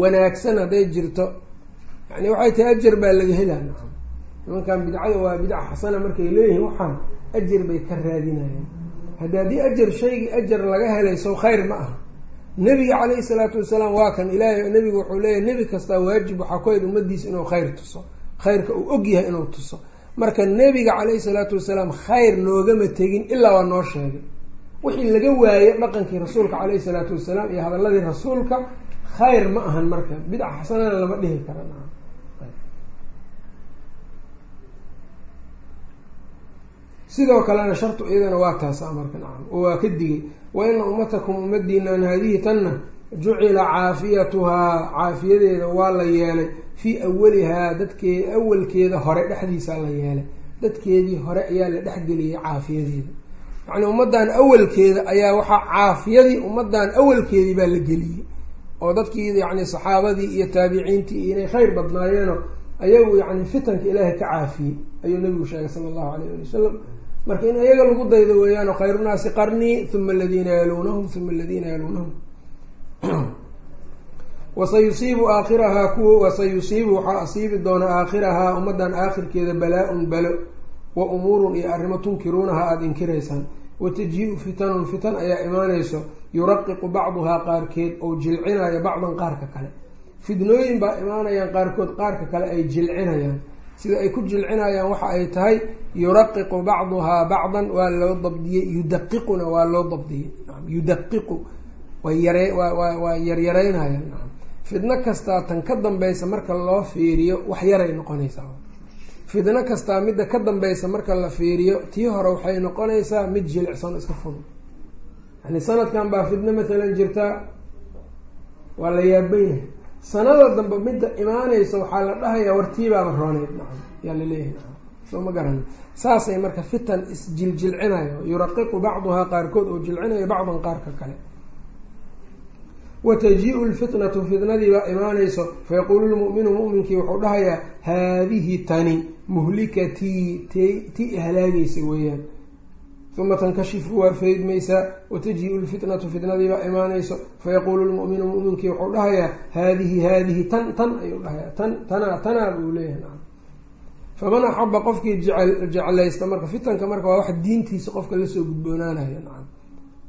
wanaagsan hadday jirto yani waxay tahay ajar baa laga helaa nimankan bidcada waa bidca xasana markay leeyihiin waxaan ajar bay ka raadinayeen haddi haddii ajar shaygii ajar laga helay sow khayr ma aha. Nebiga caleyhi salaatu wasalaam waa kan ilaahay nebigu wuxuu leeyahy nebi kastaa waajib waxaa ku hayd ummadiisa inuu khayr tuso. Khayrka uu ogyahay inuu tuso. Marka nebiga caleyhi salaatu wasalaam khayr noogama tegin ilaa waa noo sheegay. Wixii laga waaye dhaqankii rasuulka caleyhi salaatu wasalaam iyo hadaladii rasuulka khayr ma ahan marka. Bidca xasanana lama dhihi kara sidoo kalena shartu iyadana waa taasa marka nacam oo waa ka digay. Wa ina ummatakum ummadiinan haadihi tanna jucila caafiyatuhaa caafiyadeeda waa la yeelay fii awalihaa dadkee awalkeeda hore dhexdiisaa la yeelay. Dadkeedii hore ayaa la dhexgeliyay caafiyadeeda. Yacni ummaddan awalkeeda ayaa waxaa caafiyadii ummaddan awalkeedii baa la geliyey oo dadkii yacni saxaabadii iyo taabiciintii inay khayr badnaayeenoo ayagu yacni fitanka ilaahay ka caafiyey ayuu nabigu sheegay sala allahu alayh ali wasalam marka in iyaga lagu daydo weeyaan khayru naasi qarnii uma aladiina yaluunahum uma aladiina yaluunahum wasayusiibu aakhirahaa kuwa wasayusiibu waxaa asiibi doona aakhirahaa ummaddan aakhirkeeda balaa-un balo wa umuurun iyo arrimo tunkiruunaha aada inkiraysaan. Wataji-u fitanun fitan ayaa imaanayso yuraqiqu bacduhaa qaarkeed oo jilcinayo bacdan qaarka kale. Fidnooyin baa imaanayaan qaarkood qaarka kale ay jilcinayaan. Sida ay ku jilcinayaan waxa ay tahay yuraqiqu bacduhaa bacdan waa loo dabdiyey yudaqiquna waa loo dabdiyey yudaqiqu way yare waa yaryareynayaan fidno kastaa tan ka dambeysa marka loo fiiriyo wax yaray noqonaysaa fidno kastaa midda ka dambeysa marka la fiiriyo tii hore waxay noqonaysaa mid jilicsan iska fudud. Yani sanadkan baa fidno matalan jirtaa waa la yaabanyahay sanada dambe midda imaanaysa waxaa la dhahayaa wartiibaaba rooneyd nacam yaa la leeyahay soo ma garan saasay marka fitan isjiljilcinayo yuraqiqu bacduhaa qaarkood oo jilcinayo bacdan qaarka kale. Wataji-u lfitnatu fitnadii baa imaanayso fayaquulu lmu'minu mu'minkii wuxuu dhahayaa haadihi tani muhlikatii ti halaagaysa weeyaan. Uma tankashifu waa faydmaysaa wataji-u lfitnatu fitnadii baa imaanayso fayaquulu lmu'minu mu'minkii wuxuu dhahayaa haadihi haadihi tan tan ayuu dhahayaa. Tan tanaa tanaa buu leeyahay faman axaba qofkii jeclaysta marka fitanka marka waa wax diintiisa qofka la soo gudboonaanayo nacam.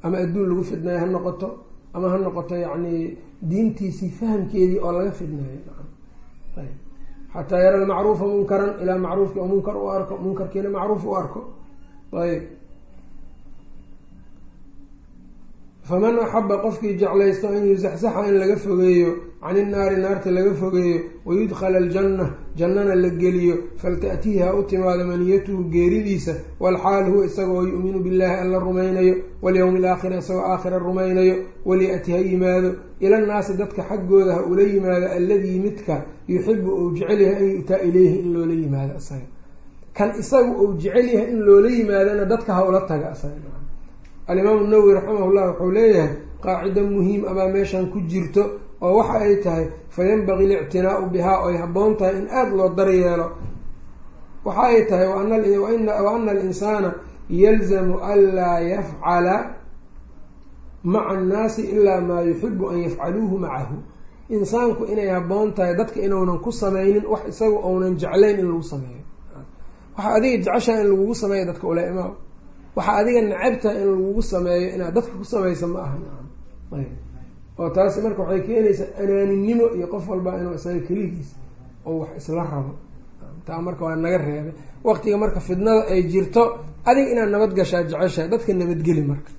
Ama adduun lagu fidneeyo ha noqoto ama ha noqoto yacni diintiisii fahamkeedii oo laga fidneeyo xataa yara almacruufa munkaran ilaa macruufkii oo munkar u arko munkarkiina macruuf u arko. Ayb faman axaba qofkii jeclaysto an yusaxsaxa in laga fogeeyo can innaari naarta laga fogeeyo wayudkhala aljanna jannana la geliyo falta'tihi ha u timaado maniyatuhu geeridiisa walxaal huwa isagoo yu'minu billahi alla rumaynayo walyowmi alaakhiri isagoo aakhira rumaynayo waliyati ha yimaado ilannaasi dadka xaggooda ha ula yimaado alladii midka yuxibu uu jecel yahay an yu'taa ileyhi in loola yimaado isaga kan isagu uu jecel yahay in loola yimaadona dadka ha ula taga isaga alimaamu nawowi raximah llah wuxuu leeyahay qaacida muhiim abaa meeshan ku jirto oo waxa ay tahay fayanbaqi lictinaau bihaa oy habboon tahay in aada loo daryeelo. Waxa ay tahay wa ana alinsaana yalzamu anlaa yafcala maca annaasi ilaa maa yuxibu an yafcaluuhu macahu. Insaanku inay habboon tahay dadka inuunan ku sameynin wax isaga ounan jeclayn in lagu sameeyo. Waxa adiga jeceshaha in lagugu sameeya dadka ula imaa waxa adiga necabtaha in lagugu sameeyo inaad dadka ku sameysa ma aha. Oo taasi marka waxay keenaysaa anaaninimo iyo qof walba inuu isaga keligiis oo wax isla rabo. Taa marka waa naga reebay. Waqtiga marka fidnada ay jirto adiga inaad nabad gashaa jeceshahay dadka nabadgeli marka.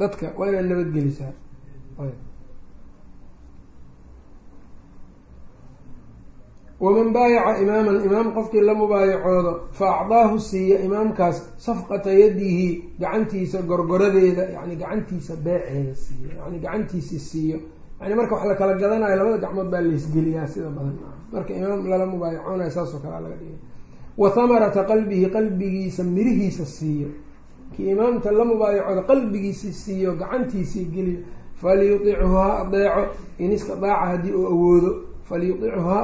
Dadka waa inaad nabadgelisaa waman baayaca imaaman imaam qofkii la mubaayacoodo fa acdaahu siiya imaamkaas safqata yadihi gacantiisa gorgoradeeda yani gacantiisa beeceeda siiyo yani gacantiisi siiyo. Yani marka wax la gadanayo labada gacmood baa laysgeliyaa sida badan. Marka imaam lala mubaayacoonaya saasoo kalea laga dhigay. Wa hamarata qalbihi qalbigiisa mirihiisa siiyo. Kii imaamta la mubaayacooda qalbigiisi siiyo gacantiisii geliyo. Falyudichu ha adeeco in istidaaca haddii uu awoodo falyudichu ha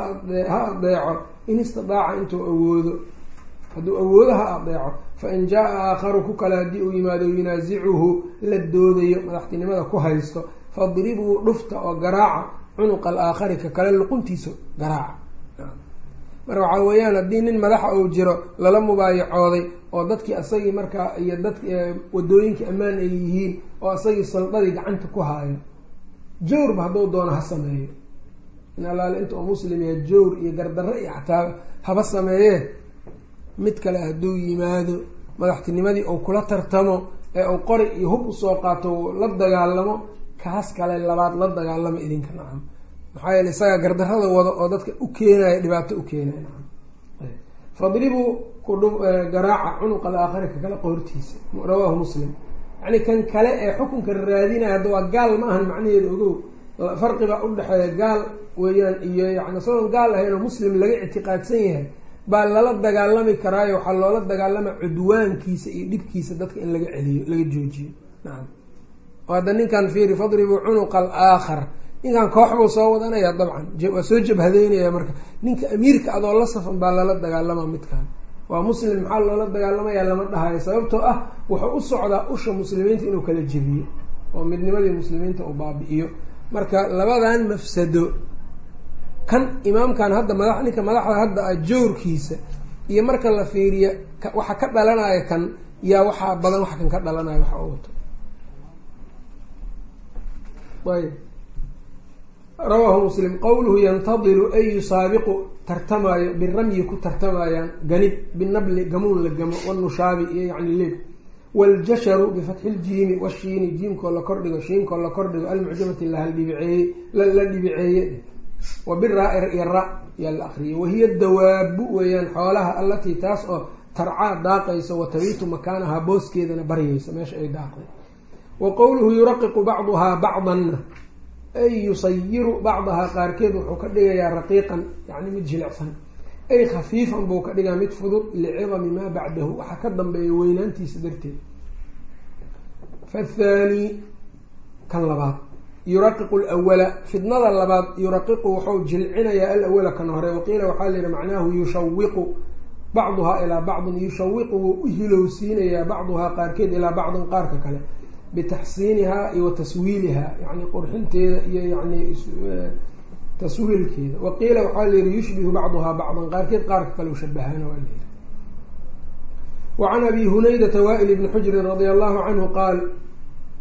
adeeco in istidaaca intuu awoodo hadduu awoodo ha adeeco fain jaa-a aakharu ku kale haddii uu yimaado yunaasicuhu la doodayo madaxtinimada ku haysto fadribuu dhufta oo garaaca cunuqa alaakhari ka kale luquntiisa garaaca marka waxaa weeyaan haddii nin madaxa uu jiro lala mubaayacooday oo dadkii asagii markaa iyo dad wadooyinkii ammaan ay yihiin oo asagii saldadii gacanta ku haayo jawrba hadduu doono ha sameeyo in allaale inta uu muslim yahay jawr iyo gardarre iyo xataa haba sameeyee mid kale hadduu yimaado madaxtinimadii uu kula tartamo ee uu qori iyo hub u soo qaato la dagaalamo kaas kale labaad la dagaalamo idinka nacam maxaa yeele isagaa gardarrada wado oo dadka u keenaya dhibaato u keenaya nacam fadribuu kudhu garaaca cunuqa alaakhari ka kale qoortiisa rawaahu muslim. Yacni kan kale ee xukunka raadinaya hadda waa gaal ma ahan macnaheeda ogow farqiba udhexeeya gaal weeyaan iyo yani isagoon gaal ahayn oo muslim laga ictiqaadsan yahay baa lala dagaalami karaayo waxaa loola dagaalama cudwaankiisa iyo dhibkiisa dadka in laga celiyo laga joojiyo. Nacam oo hadda ninkan fiiri fadribuu cunuqa alaakhar ninkan koox buu soo wadanaya dabcan waa soo jabhadeynaya marka. Ninka amiirka adoo la safan baa lala dagaalama midkan waa muslim maxaa loola dagaalamaya lama dhahayo sababtoo ah wuxuu u socdaa usha muslimiinta inuu kala jebiyo oo midnimadii muslimiinta uu baabi'iyo marka labadan mafsado. Kan imaamkan hadda madax ninka madaxda hadda ah jawrkiisa iyo marka la fiiriya waxa ka dhalanaya kan yaa waxaa badan wax kan ka dhalanaya waxa u wato. Ayb rawaahu muslim qowluhu yantadiru ay yusaabiqu tartamaayo biramyi ku tartamayaan ganid binabli gamuun la gamo wanushaabi iyo yani leeb waljasharu bifatxi ljiimi washiini jiimkoo la kordhigo shiinkoo la kordhigo almucjamati lahaldhibiceeye la dhibiceeye wa biraa iyo ra yaa la akriyay wahiya dawaabu weeyaan xoolaha allatii taas oo tarcaa daaqayso wa tabiitu makaanahaa booskeedana baryayso meesha ay daaqday wa qowluhu yuraqiqu bacduhaa bacdanna ay yusayiru bacdahaa qaarkeed wuxuu ka dhigayaa raqiiqan yani mid jilicsan ay khafiifan buu ka dhigaa mid fudud licidami maa bacdahu. Waxaa ka dambeeya weynaantiisa darteed. Fathaani kan labaad. Yuraqiqu lwala fidnada labaad yuraqiqu wuxuu jilcinayaa alawala kan hore. Waqiila waxaa la yihi macnaahu yushawiqu bacduhaa ilaa bacdin. Yushawiqu wuu u hilowsiinayaa bacduhaa qaarkeed ilaa bacdin qaarka kale. Bitaxsiinihaa iyo wa taswiilihaa. Yani qurxinteeda iyo yani taswiilkeeda waqiila waxaa la yihi yushbihu bacduhaa bacdan. Qaarkeed qaarka kale u shabahaana waa layihi wa can abi hunaydata waa'il bni xujrin radia allahu canhu qaal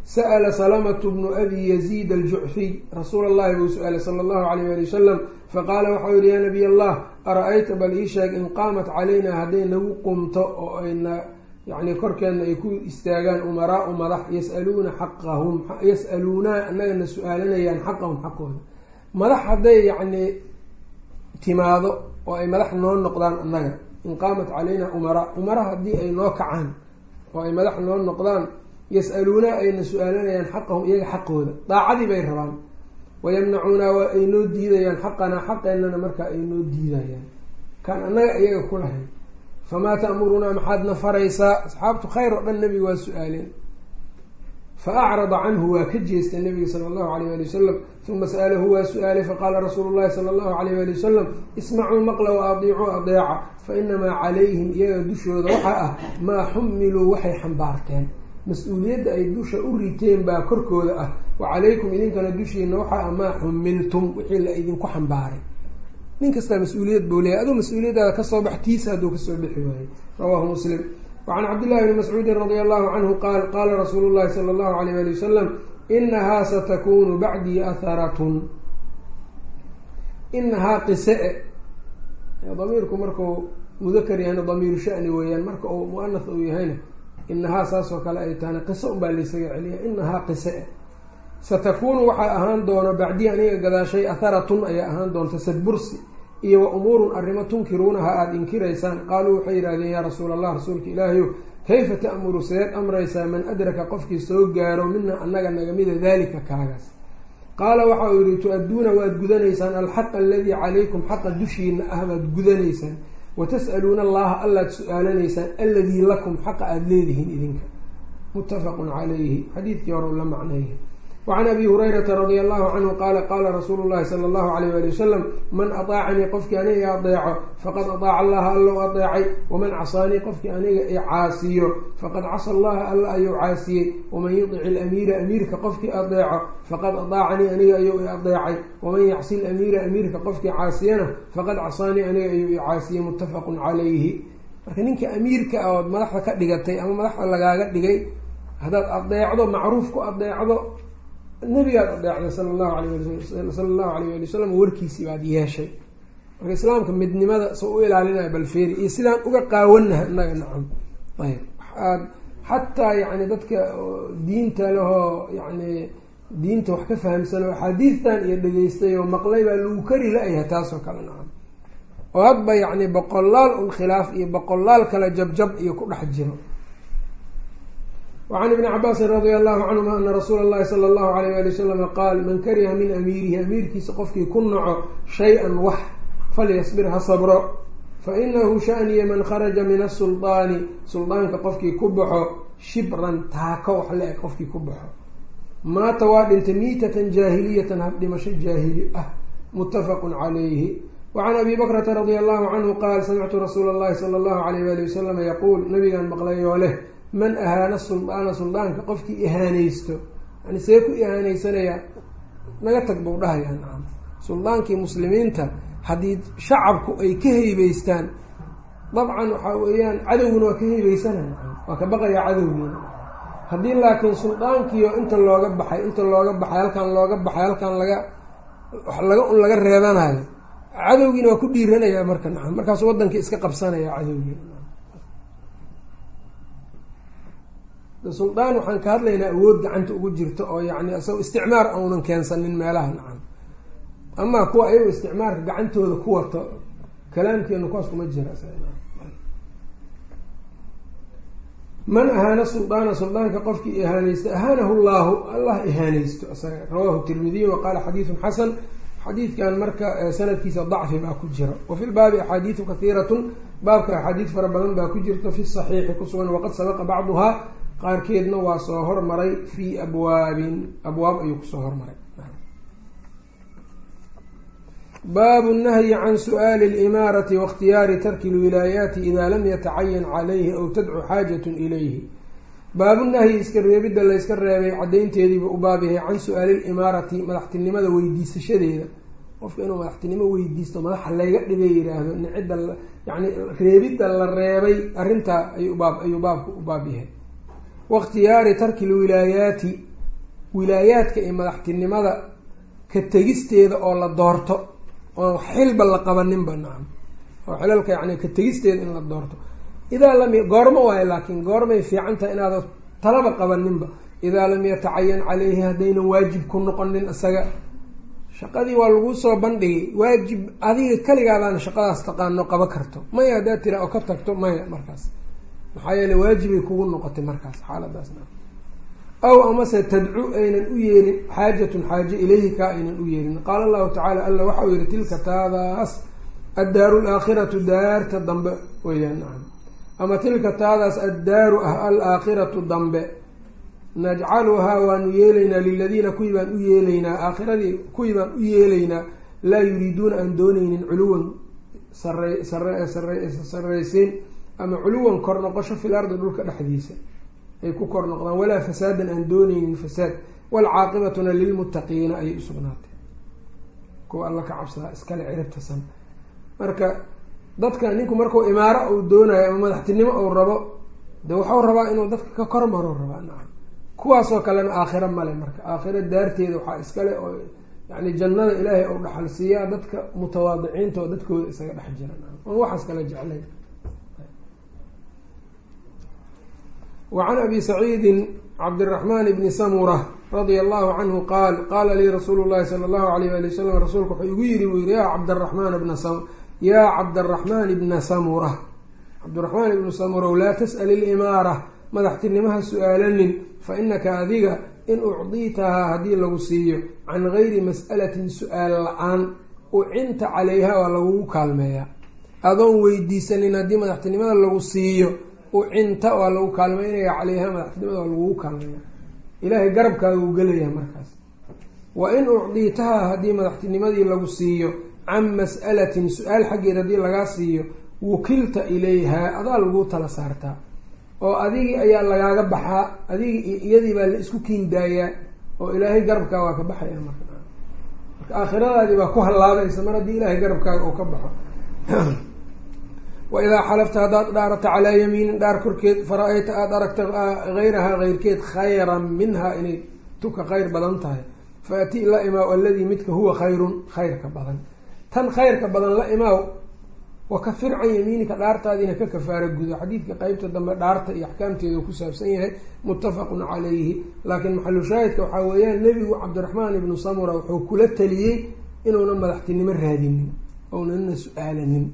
sa'la salamatu bnu abi yaziid aljucfiy rasuula allahi buu su'aalay sala allahu alayh wali wasalam faqaala waxau yihi yaa nabiy allah ara-ayta bal ii sheeg in qaamat calaynaa hadday nagu qumto oo ayna yacni korkeenna ay ku istaagaan umaraau madax yasaluuna xaqahum yas-aluunaa annagana su'aalanayaan xaqahum xaqooda madax hadday yacni timaado oo ay madax noo noqdaan annaga in qaamat calaynaa umaraa umara haddii ay noo kacaan oo ay madax noo noqdaan yas-aluunaa ayna su'aalanayaan xaqahum iyaga xaqooda. Daacadii bay rabaan. Wayamnacuunaa waa ay noo diidayaan xaqanaa xaqeennana markaa ay noo diidayaan. Kaan annaga iyaga ku lahayn. Famaa ta'murunaa maxaadna faraysaa? Asxaabtu khayr oo dhan nebiga waa su'aaleen fa acrada canhu waa ka jeestay nabiga sala allahu alayh ali wasalam uma sa'alahu waa su'aalay faqaala rasuulu llahi sala allahu alayh ali wasalam ismacuu maqla wa adiicuu adeeca fa inamaa calayhim iyaga dushooda waxaa ah maa xumiluu waxay xambaarteen mas'uuliyadda ay dusha u riteen baa korkooda ah wa calaykum idinkana dushiina waxaa ah maa xumiltum wixii la idinku xambaaray nin kastaa mas'uuliyad buu leeyahy aduu mas'uuliyadaada ka soo bax tiisa hadduu ka soo bixi waayo rawaahu muslim wacan cabdillahi bni mascuudin radia allahu canhu qaal qaala rasuulu llahi sala allahu alayh ali wasalam inahaa satakunu bacdii aharatun inahaa qise-e damiirku markuu mudakar yahayna damiiru shani weeyaan marka uu muanath uu yahayna inahaa saasoo kale ay tahana qiso unbaa laysaga celiya inahaa qise-e satakunu waxaa ahaan doono bacdii aniga gadaashay atharatun ayaa ahaan doonta sadbursi iyo wa umuurun arrimo tunkiruunaha aada inkiraysaan. Qaaluu waxay yidhahdeen yaa rasuula allah rasuulka ilaahayow kayfa ta'muru? Sideed amraysaa man adraka qofkii soo gaaro mina annaga nagamida daalika kaagaas. Qaala waxa uu yihi tu-adduuna waad gudanaysaan alxaqa aladii calaykum xaqa dushiina ah baad gudanaysaan. Watas'aluuna allaha allaad su'aalanaysaan aladii lakum xaqa aada leedihiin idinka. Muttafaqun calayhi. Xadiidkii hore u la macneeyay wacan abi hurayrata radia allahu canhu qaala qaala rasuulu llahi sala allahu alayh ali wasalam man ataacanii qofkii aniga i adeeco faqad adaaca allaha alla u adeecay waman casaanii qofkii aniga i caasiyo faqad casa allaha alla ayuu caasiyey waman yudic ilamiira amiirka qofkii adeeco faqad adaacanii aniga ayuu i adeecay waman yacsi lamiira amiirka qofkii caasiyana faqad casaanii aniga ayuu i caasiyey muttafaqun marka ninka amiirka ood madaxda ka dhigatay ama madaxda lagaaga dhigay haddaad adeecdo macruuf ku adeecdo nabigaad adeecday sala allahu alayh sala allahu alayh ali wasalam warkiisii baad yeeshay. Marka islaamka midnimada soo u ilaalinaya balfeeri iyo sidaan uga qaawanaha inaga nacam. Ayb waxaad xataa yani dadka diinta lehoo yani diinta wax ka fahamsan oo axaadiistan iyo dhegeystay oo maqlay baa lagu kari la-yaha taasoo kale nacam. Oo hadba yacni boqolaal un khilaaf iyo boqolaal kale jabjab iyo ku dhex jiro wacan ibni cabaasin radia allahu canhuma ana rasuula allahi sala allahu alayh ali wasalama qaal man kariha min amiirihi amiirkiisa qofkii ku naco shay-an wax falyasbir ha sabro fa shaniya man kharaja min asuldaani suldaanka qofkii ku baxo shibran taako wax la-eg qofkii ku baxo maata waa dhintay miitatan jaahiliyatan hab jaahili ah muttafaqun calayhi wacan abi bakrata radia allahu canhu qaal samictu rasuula allahi sala allahu alayh wali wasalama yaquul nabigaan maqlayoo leh man ahaana suldaana suldaanka qofkii ihaanaysto yani see ku ihaanaysanayaa naga tag buu dhahayaa nacam. Suldaankii muslimiinta haddii shacabku ay ka heybeystaan dabcan waxaa weeyaan cadowguna waa ka heybeysanaya nacam. Waa ka baqayaa cadowgiina haddii laakiin suldaankiio inta looga baxay inta looga baxay halkan looga baxay halkan laga laga un laga reebanayo cadowgiina waa ku dhiiranayaa marka nacam. Markaas waddankii iska qabsanaya cadowgiina suldaan waxaan ka hadlaynaa awood gacanta ugu jirto oo yani isago isticmaar aunan keensanin meelaha nacam. Amaa kuwa ayago isticmaarka gacantooda ku wato kalaamkeenu kuwaas kuma jira man ahaana suldaana suldaanka qofkii ihaanaysto ahaanahu llahu allah ihaanaysto isaga rawahu tirmidiy wa qaala xadiidun xasan xadiidkan marka sanadkiisa dacfi baa ku jira. Wa fi lbaabi axaadiidu kahiiratun baabka axaadiid fara badan baa ku jirta fi saxiixi kusugan waqad sabaqa bacduhaa qaarkeedna waa soo hormaray fii abwaabin abwaab ayuu ku soo hormaray. Baabu nahyi can su'aali alimaarati waاkhtiyaari tarki lwilaayaati idaa lam yatacayan calayhi aw tadcu xaajatun ilayhi. Baabu nahyi iska reebidda layska reebay caddaynteediiba u baab yahay can su'aali limaarati madaxtinimada weydiisashadeeda. Qofka inuu madaxtinimo weydiisto madaxa layga dhigay yiraahdo nicida yani reebidda la reebay arrintaa ayuu baab ayuu baabku u baab yahay waاkhtiyaari tarki lwilaayaati wilaayaadka iyo madaxtinimada ka tegisteeda oo la doorto oon xilba la qabaninba nacam. oo xilalka yani ka tegisteeda in la doorto. Idaa lam goormo waayo laakiin goormay fiican tahay inaada talaba qabaninba idaa lam yatacayan caleyhi haddaynan waajib ku noqonin isaga shaqadii waa laguu soo bandhigay. Waajib adiga kaligaadaana shaqadaas taqaano qaba karto. Maya haddaad tira oo ka tagto maya markaas maxaa yeele waajibay kugu noqotay markaas xaaladaasna. Aw amase tadcu aynan u yeelin xaajatun xaaje ilayhi kaa aynan u yeelin qaala allahu tacaala alla waxa uu yihi tilka taadaas addaaru alaakhiratu daarta dambe weyaan nacam. Ama tilka taadaas addaaru ah alaakhiratu dambe. Najcaluhaa waanu yeelaynaa liladiina kuwii baan u yeelaynaa aakhiradii kuwii baan u yeelaynaa laa yuriiduuna aan dooneynin culuwan sare sare sare saraysiin ama culuwan kor noqosho fil ardi dhulka dhexdiisa. Ay ku kor noqdaan walaa fasaadan aan dooneynin fasaad. Waalcaaqibatuna lilmuttaqiina ayay usugnaatay kuwa alla ka cabsadaa iskale ciribtasan marka dadka ninku markuu imaaro uu doonayo ama madaxtinimo uu rabo de waxau rabaa inuu dadka ka kor maro rabaa? Nacam. Kuwaasoo kalena aakhiro male marka. Aakhiro daarteeda waxaa iskale oo yani jannada ilaahay ou dhaxal dadka mutawaadiciinta oo dadkooda isaga dhex jira. On waxaas kala jeclay wacan abi saciidin cabdiraxmaan bni samura radia allahu canhu qaal qaala lii rasuulu llahi sala allahu alayh ali wasalam rasuulku wuxuu igu yiri buu yihi ya cabdaraxmaan bna yaa cabdaraxmaan ibna samura cabdiraxmaan ibnu samurow laa tas'al ilimaara madaxtinimaha su'aalanin fa inaka adiga in ucdiitahaa haddii lagu siiyo can gayri mas'alatin su'aal la'aan ucinta calayha waa lagugu kaalmeeyaa. Adoon weydiisanin haddii madaxtinimada lagu siiyo ucinta waa lagu kaalmeynaya caleyha madaxtinimada waa lagugu kaalmeeya ilaahay garabkaaga u gelaya markaas. Wa in ucdiitahaa haddii madaxtinimadii lagu siiyo can mas'alatin su'aal xaggeed haddii lagaa siiyo wukilta ilayhaa adaa laguu tala saartaa. Oo adigii ayaa lagaaga baxaa adigii iyadii baa la isku kiindaayaa oo ilaahay garabkaaga waa ka baxaya marka. Marka aakhiradaadii baa ku hallaabaysa mar haddii ilaahay garabkaaga uu ka baxo wa idaa xalafta haddaad dhaarata calaa yamiinin dhaar korkeed fara-ayta aada aragta hayrahaa keyrkeed khayran minha inay tuka khayr badan tahay faati la imaaw aladii midka huwa khayrun khayrka badan tan khayrka badan la imaaw wakafir can yamiinika dhaartaadiina ka kafaara gudo xadiidka qeybta dambe dhaarta iyo axkaamteeda ku saabsan yahay muttafaqun calayhi laakiin maxalu shaahidka waxaa weeyaan nebigu cabdiraxmaan ibnu samura wuxuu kula taliyey inuuna madaxtinimo raadinin ounana su'aalanin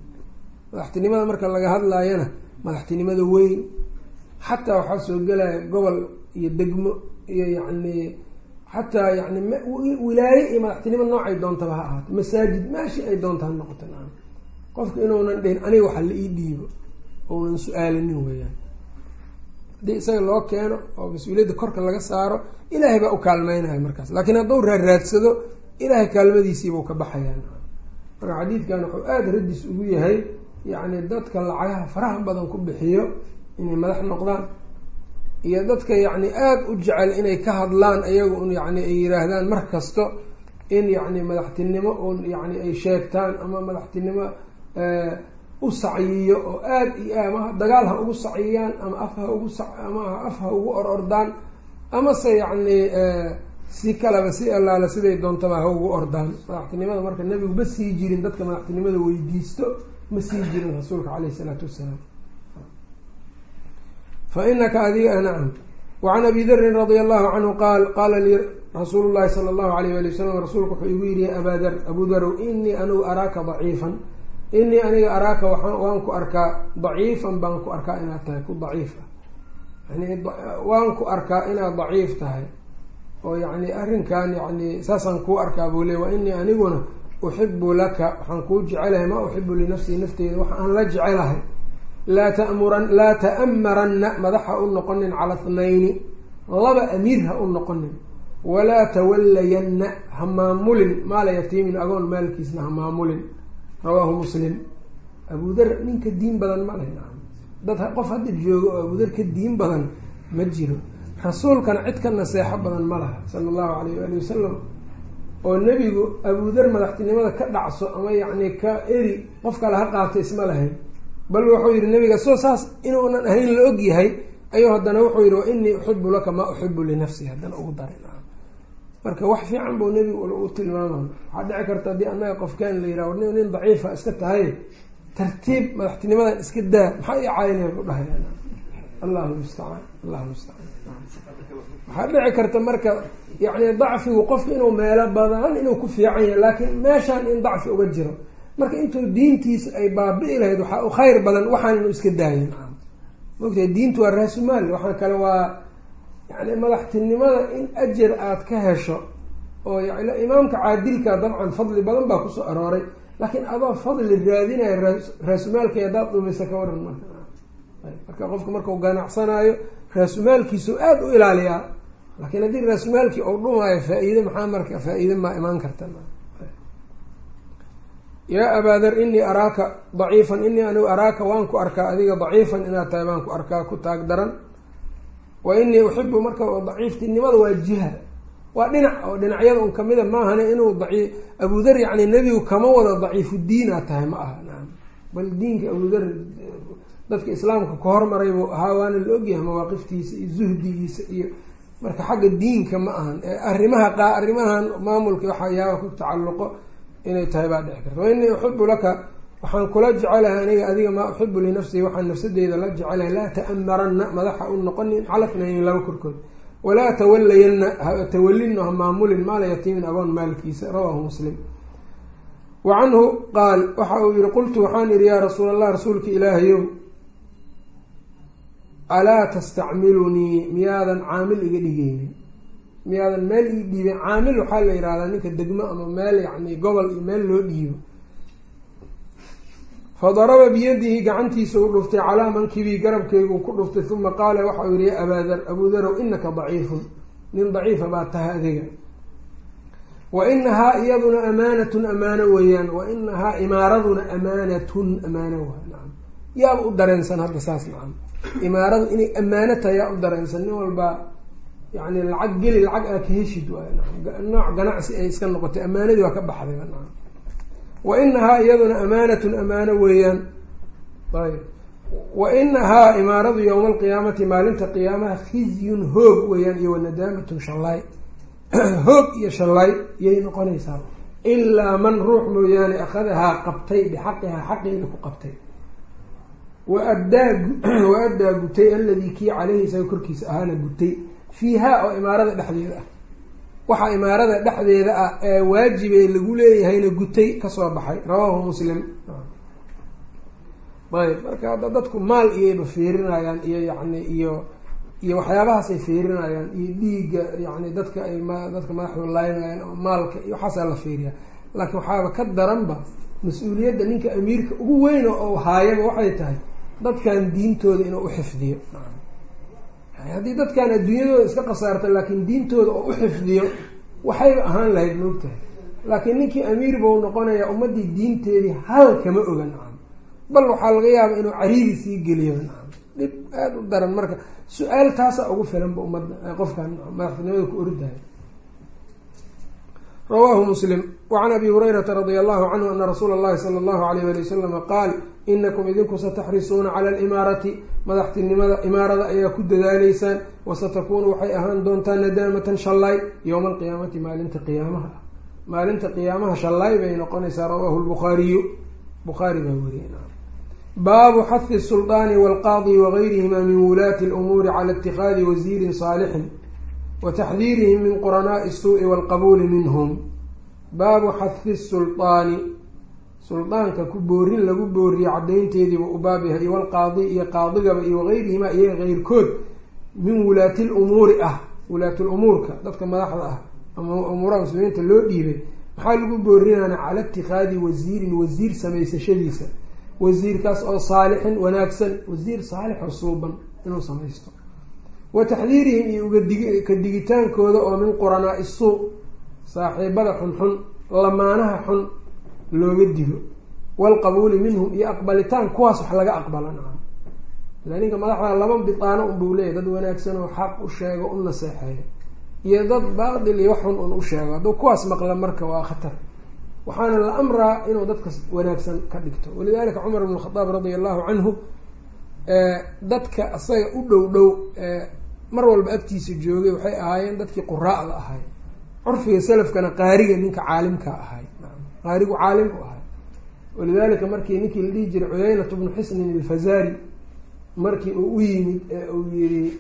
madaxtinimada marka laga hadlaayana madaxtinimada weyn xataa waxaa soo gelaya gobol iyo degmo iyo yacni xataa yani wilaaye iyo madaxtinimo noocay doontaba ha ahaato. Masaajid meeshii ay doonta ha noqoto nacam. Qofka inuunan dhihin aniga waxa la ii dhiibo ounan su'aalanin weeyaan. Haddii isaga loo keeno oo mas'uuliyadda korka laga saaro ilaahay baa u kaalmeynaya markaas. Laakiin hadduu raarraadsado ilaahay kaalmadiisiibuu ka baxayaa marka xadiidkan wuxuu aada radis ugu yahay yacni dadka lacagaha faraha badan ku bixiyo inay madax noqdaan iyo dadka yacni aada u jecel inay ka hadlaan iyagu un yacni ay yiraahdaan mar kasto in yacni madaxtinimo un yacni ay sheegtaan ama madaxtinimo u sacyiyo oo aada iyo ama dagaal ha ugu saciyiyaan ama af ugu ama af ha ugu or ordaan amase yacni si kaleba si allaale siday doontaba ha ugu ordaan. Madaxtinimada marka nebigu ma sii jirin dadka madaxtinimada weydiisto ma sii jirin rasuulka caleyhi isalaatu wassalaam fa inaka adiga nacam wacan abi darin radia allahu canhu qaal qaala lii rasuulu llahi sala allahu alayh wali wasalam rasuulku wuxuu igu yihi abaa dar abuu darow inii anugu araaka daciifan. Inii aniga araaka waan ku arkaa daciifan baan ku arkaa inaad tahay ku daciif ah. Yani waan ku arkaa inaad daciif tahay. Oo yacni arrinkan yacni saasaan kuu arkaa buu le wa inii aniguna uxibu laka waxaan kuu jecelahay maa uxibu linafsii nafteyda waxa aan la jecelahay. Laa ta'maranna madaxa u noqonin cala thnayni laba amiir ha u noqonin. Walaa tawallayanna ha maamulin maala yatiimin agoon maalkiisna ha maamulin. Rawaahu muslim. Abudar ninka diin badan ma leh dad qof hadda joogo oo abudar ka diin badan ma jiro. Rasuulkana cid ka naseexo badan ma laha sala allahu alayh waali wasalam oo nebigu abudar madaxtinimada ka dhacso ama yacni ka eri qof kale ha qaato isma lahayn. Bal wuxuu yihi nabiga soo saas inuunan ahayn la og yahay. Ayuu haddana wuxuu yihi wa inii uxibu laka maa uxibu linafsi haddana ugu daray. Marka wax fiican buu nebigu u tilmaamay waxaa dhici karta haddii annaga qofkaan la yiraha nin daciifa iska tahay. Tartiib madaxtinimadan iska daa maxaa i caynaya ku dhahay allahu mustacaan allahu mustacaan waxaa dhici karta marka yani dacfigu qofka inuu meelo badan inuu ku fiican yahay laakiin meeshaan in dacfi uga jiro. Marka intuu diintiisa ay baabi'i lahayd waxaa u khayr badan waxaan iska daayin. Maogtahay diintu waa raasumaal waxaa kale waa yani madaxtinimada in ajar aada ka hesho oo yani imaamka caadilka dabcan fadli badan baa ku soo arooray. Laakiin adoo fadli raadinaya raasumaalka haddaad dhumisa ka waran marka marka qofku markau ganacsanaayo raasumaalkiisu aada u ilaaliyaa. Laakiin haddii raasumaalkii ou dhumaayo faa-iide maxaa marka? Faa-iide maa imaan karta. Yaa abaadar inii araaka daciifan inii anigu araaka waan ku arkaa adiga daciifan inaad tahay baan ku arkaa ku taag daran. Wa inii uxibu marka daciiftinimada waa jiha. Waa dhinac oo dhinacyada un kamida maahane inuu daci abudar yani nebigu kama wada daciifu diina tahay ma aha. Bal diinka abudar dadka islaamka ka hormaray buu ahaa waana la ogyahay mawaaqiftiisa iyo zuhdigiisa iyo marka xagga diinka ma ahan. Arrimaha qa arrimahan maamulka waxyaaba ku tacalluqo inay tahay baa dhici karta. Wa inii uxibu laka waxaan kula jecelahay aniga adiga maa uxibu linafsii waxaan nafsadeyda la jecelahay. Laa ta'maranna madaxa u noqonin calafnayn laba korkood. Walaa tawalayanna tawalino ha maamulin maala yatiimin agoon maalkiisa rawaahu muslim. Wa canhu qaal waxa uu yihi qultu waxaan idhi yaa rasuul allah rasuulka ilaahayow alaa tastacmilunii miyaadan caamil iga dhigeynin miyaadan meel ii dhiibin? Caamil waxaa la yihahdaa ninka degmo ama meel yani gobol iyo meel loo dhiibo. Fadaraba biyadihi gacantiisa u dhuftay calaa mankibii garabkaygu ku dhuftay uma qaala waxau yihi ya abaadar abuudarow inaka daciifun. Nin daciifa baa tahay adiga. Wa inahaa iyaduna amaanatun amaano weeyaan wa inahaa imaaraduna amaanatun amaano nacam yaaba u dareensan hadda saas nacam imaaradu inay ammaano tahay yaa u dareensan nin walbaa yani lacag geli lacag aa ka heshid waay nooc ganacsi ay iska noqotay amaanadii waa ka baxday wa inahaa iyaduna amaanatun amaano weeyaan. Ayb wa inahaa imaaradu yowma alqiyaamati maalinta qiyaamaha khizyun hoog weeyaan iyo wanadaamatun shallaay hoog iyo shallaay yay noqonaysaa. Ilaa man ruux mooyaane akhadahaa qabtay bixaqihaa xaqeeda ku qabtay wa addaa wa addaa gutay alladii kii caleyhi isaga korkiisa ahaana gutay. Fiihaa oo imaarada dhexdeeda ah. Waxaa imaarada dhexdeeda ah ee waajibe lagu leeyahayna gutay ka soo baxay. Rawaahu muslim. Ayb marka hadda dadku maal iyayba fiirinayaan iyo yani iyo iyo waxyaabahaasay fiirinayaan iyo dhiigga yani dadka ay dadka madaxda laynayaan oo maalka iyo waxaasaa la fiiriyaa. Laakiin waxaaba ka daranba mas'uuliyadda ninka amiirka ugu weyno oo haayaba waxay tahay dadkan diintooda inuu uxifdiyo haddii dadkan adduunyadooda iska khasaarta laakiin diintooda oo uxifdiyo waxayba ahaan lahayd moogtahay laakiin ninkii amiir bau noqonayaa ummaddii diinteedii hal kama oga nacam bal waxaa laga yaaba inuu cariiri sii geliyaba nacam dhib aada u daran. Marka su'aal taasaa ugu filanba ummadda qofkan madaxtinimada ku ordahay rawaahu muslim. Wacan abi hurayrata radia allahu canhu ana rasuula allahi sala allahu alayh wali wasalama qaal inakum idinku sataxrisuuna cala alimaarati madaxtinimada imaarada ayaa ku dadaaleysaan wasatakuunu waxay ahaan doontaa nadaamatan shallaay yowma alqiyaamati maalinta qiyaamaha. Ah maalinta qiyaamaha shallaay bay noqonaysaa rawaahu lbukhaariyu bukhaari baa weriye baabu xahi suldaani walqaadi wagayrihima min wulaati lumuuri cala itikaadi wasiirin saalixin wa taxdiirihim min quranaa'i isuu'i walqabuuli minhum baabu xahi suldaani suldaanka ku boorin lagu booriye caddaynteediiba u baab yahay iyo walqaadi iyo qaadigaba iyo wagayrihima iyaga keyrkood min wulaati lumuuri ah wulaat lumuurka dadka madaxda ah ama umuuraha muslimiinta loo dhiibay maxaa lagu boorinaana cala itikaadi wasiirin wasiir samaysashadiisa wasiirkaas oo saalixin wanaagsan wasiir saalix oo suuban inuu samaysto wa taxdiirihim iyo ugadig ka digitaankooda oo min quranaa isuu saaxiibada xunxun lamaanaha xun looga digo. Walqabuuli minhum iyo aqbalitaan kuwaas wax laga aqbalo nacam ila ninka madaxda laba bitaano unbuu leeyahy dad wanaagsan oo xaq u sheego u naseexeeyo iyo dad baatil iyo wax xun un u sheego hadduu kuwaas maqla marka waa khatar. Waxaana la amraa inuu dadka wanaagsan ka dhigto. Walidalika cumar bn khadaab radia allahu canhu dadka isaga u dhow dhow mar walba agtiisa joogay waxay ahaayeen dadkii quraa'da ahay. Curfiga salafkana qaariga ninka caalimka ahay. Qaarigu caalim u ahay. Walidalika markii ninkii la dhihi jiray cuyaynat bnu xisnin ilfazari markii uu u yimid ee uu yihi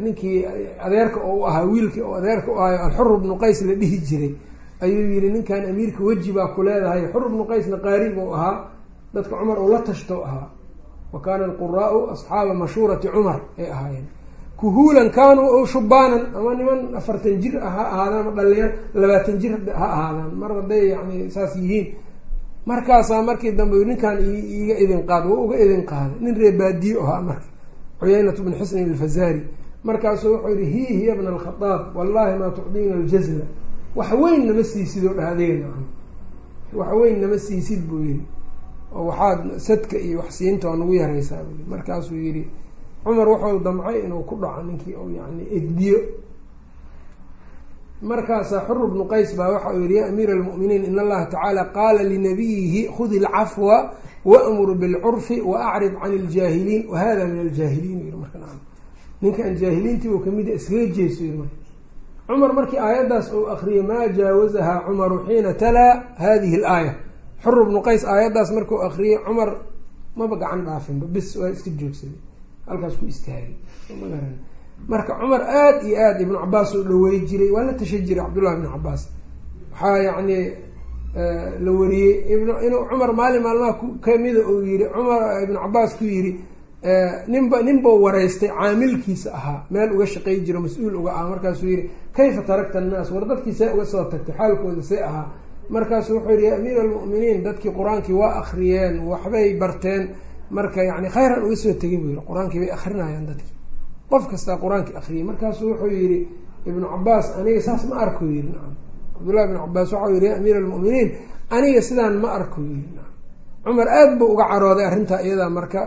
ninkii adeerka oo u ahaa wiilkii oo adeerka u ahay alxur bnu qays la dhihi jiray ayuu yihi ninkan amiirka weji baa ku leedahay. Xur bnu qaysna qaari buu ahaa dadka cumar uu la tashto ahaa. Wa kaana alquraau asxaaba mashhuurati cumar ay ahaayeen kuhuulan kaanuu shubaanan ama niman afartan jir ha ahaadaan ama dhalinyar labaatan jir ha ahaadaan. Mar hadday yani saas yihiin. Markaasaa markii dambe ninkan iiga idin qaad wa uga idin qaaday. Nin ree baadiye ahaa marka cuyaynat bnu xusnin ilfazari markaasuu wuxuu yihi hi hiya bna alkhadaab wallahi maa tucdiina aljazla. Wax weyn nama siisid oo dhahdeena wax weyn nama siisid buu yihi oo waxaad sadka iyo waxsiinta oo nagu yaraysaa markaasuu yihi cumar wuxuu damcay inuu ku dhaco ninkii u yani edbiyo. Markaasaa xur bnu qays baa waxa uu yihi ya amiira almu'miniin in allaha tacaala qaala linabiyihi khudi lcafwa waamur bilcurfi waacrid can iljaahiliin wahada min aljaahiliin yii marka ninkan jaahiliintii uu ka mid iskaga jeeso yii marka. Cumar markii aayaddaas uu akriyay maa jaawazahaa cumaru xiina talaa hadihi alaaya. Xur bnu qays aayaddaas markuu akriyay cumar maba gacan dhaafinba bis waa iska joogsaday halkaas ku istaagay. Marka cumar aada iyo aada ibnu cabaas oo dhawey jiray waa la tasha jiray cabdullahi ibnu cabaas. Waxaa yacni la wariyey inuu cumar maalin maalmaha kamida uu yihi cumar ibnu cabaas ku yidhi ninba ninbau wareystay caamilkiisa ahaa meel uga shaqey jiro mas'uul uga ah markaasuu yihi kayfa taragta annaas? War dadkii see uga soo tagtay xaalkooda see ahaa. Markaasu wuxuu yihi ya amiir almu'miniin dadkii qur'aankii waa akriyeen waxbay barteen marka yani khayran uga soo tegay buu yihi qur'aankii bay akrinayaan dadkii qof kastaa qur'aankii akriyay markaasuu wuxuu yihi ibnu cabaas aniga saas ma arko. Yihi nacam. Cabdullahi ibnu cabaas waxau yihi ya amiir almu'miniin aniga sidaan ma arko. Yihi nacam. Cumar aada buu uga carooday arrintaa iyadaa marka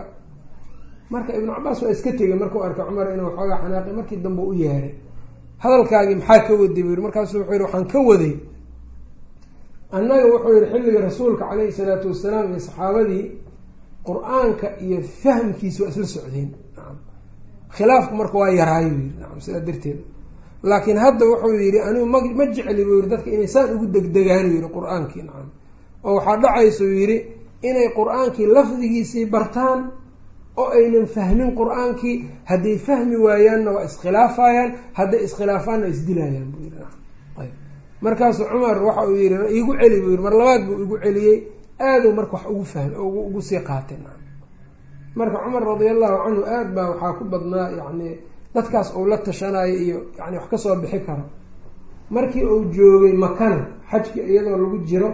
marka ibnu cabaas waa iska tegay markuu arkay cumar inuu waxoogaa xanaaqay markii dambe u yeeray hadalkaagii maxaa ka waday buu yihi markaasuu wuxuu yihi waxaan ka waday. Annaga wuxuu yihi xilliga rasuulka caleyhi salaatu wasalaam iyo saxaabadii qur'aanka iyo fahmkiisa waa isla socdeen. Khilaafku marka waa yaraayo yii sidaa darteed. Laakiin hadda wuxuu yihi anigu ma ma jecli buu yihi dadka inay saan ugu degdegaan yihi qur'aankii. Nacam oo waxaa dhacaysau yihi inay qur'aankii lafdigiisii bartaan oo aynan fahmin qur'aankii. Hadday fahmi waayaanna waa iskhilaafayaan hadday iskhilaafaanna isdilayaan buu ayb markaasu cumar waxa uu yihi iigu celi buu yihi mar labaad buu igu celiyey aaduu marka wax ugu fahm ugu sii qaatay marka cumar radia allahu canhu aad baa waxaa ku badnaa yacni dadkaas uu la tashanayo iyo yani wax ka soo bixi karo. Markii uu joogay makana xajki iyadoo lagu jiro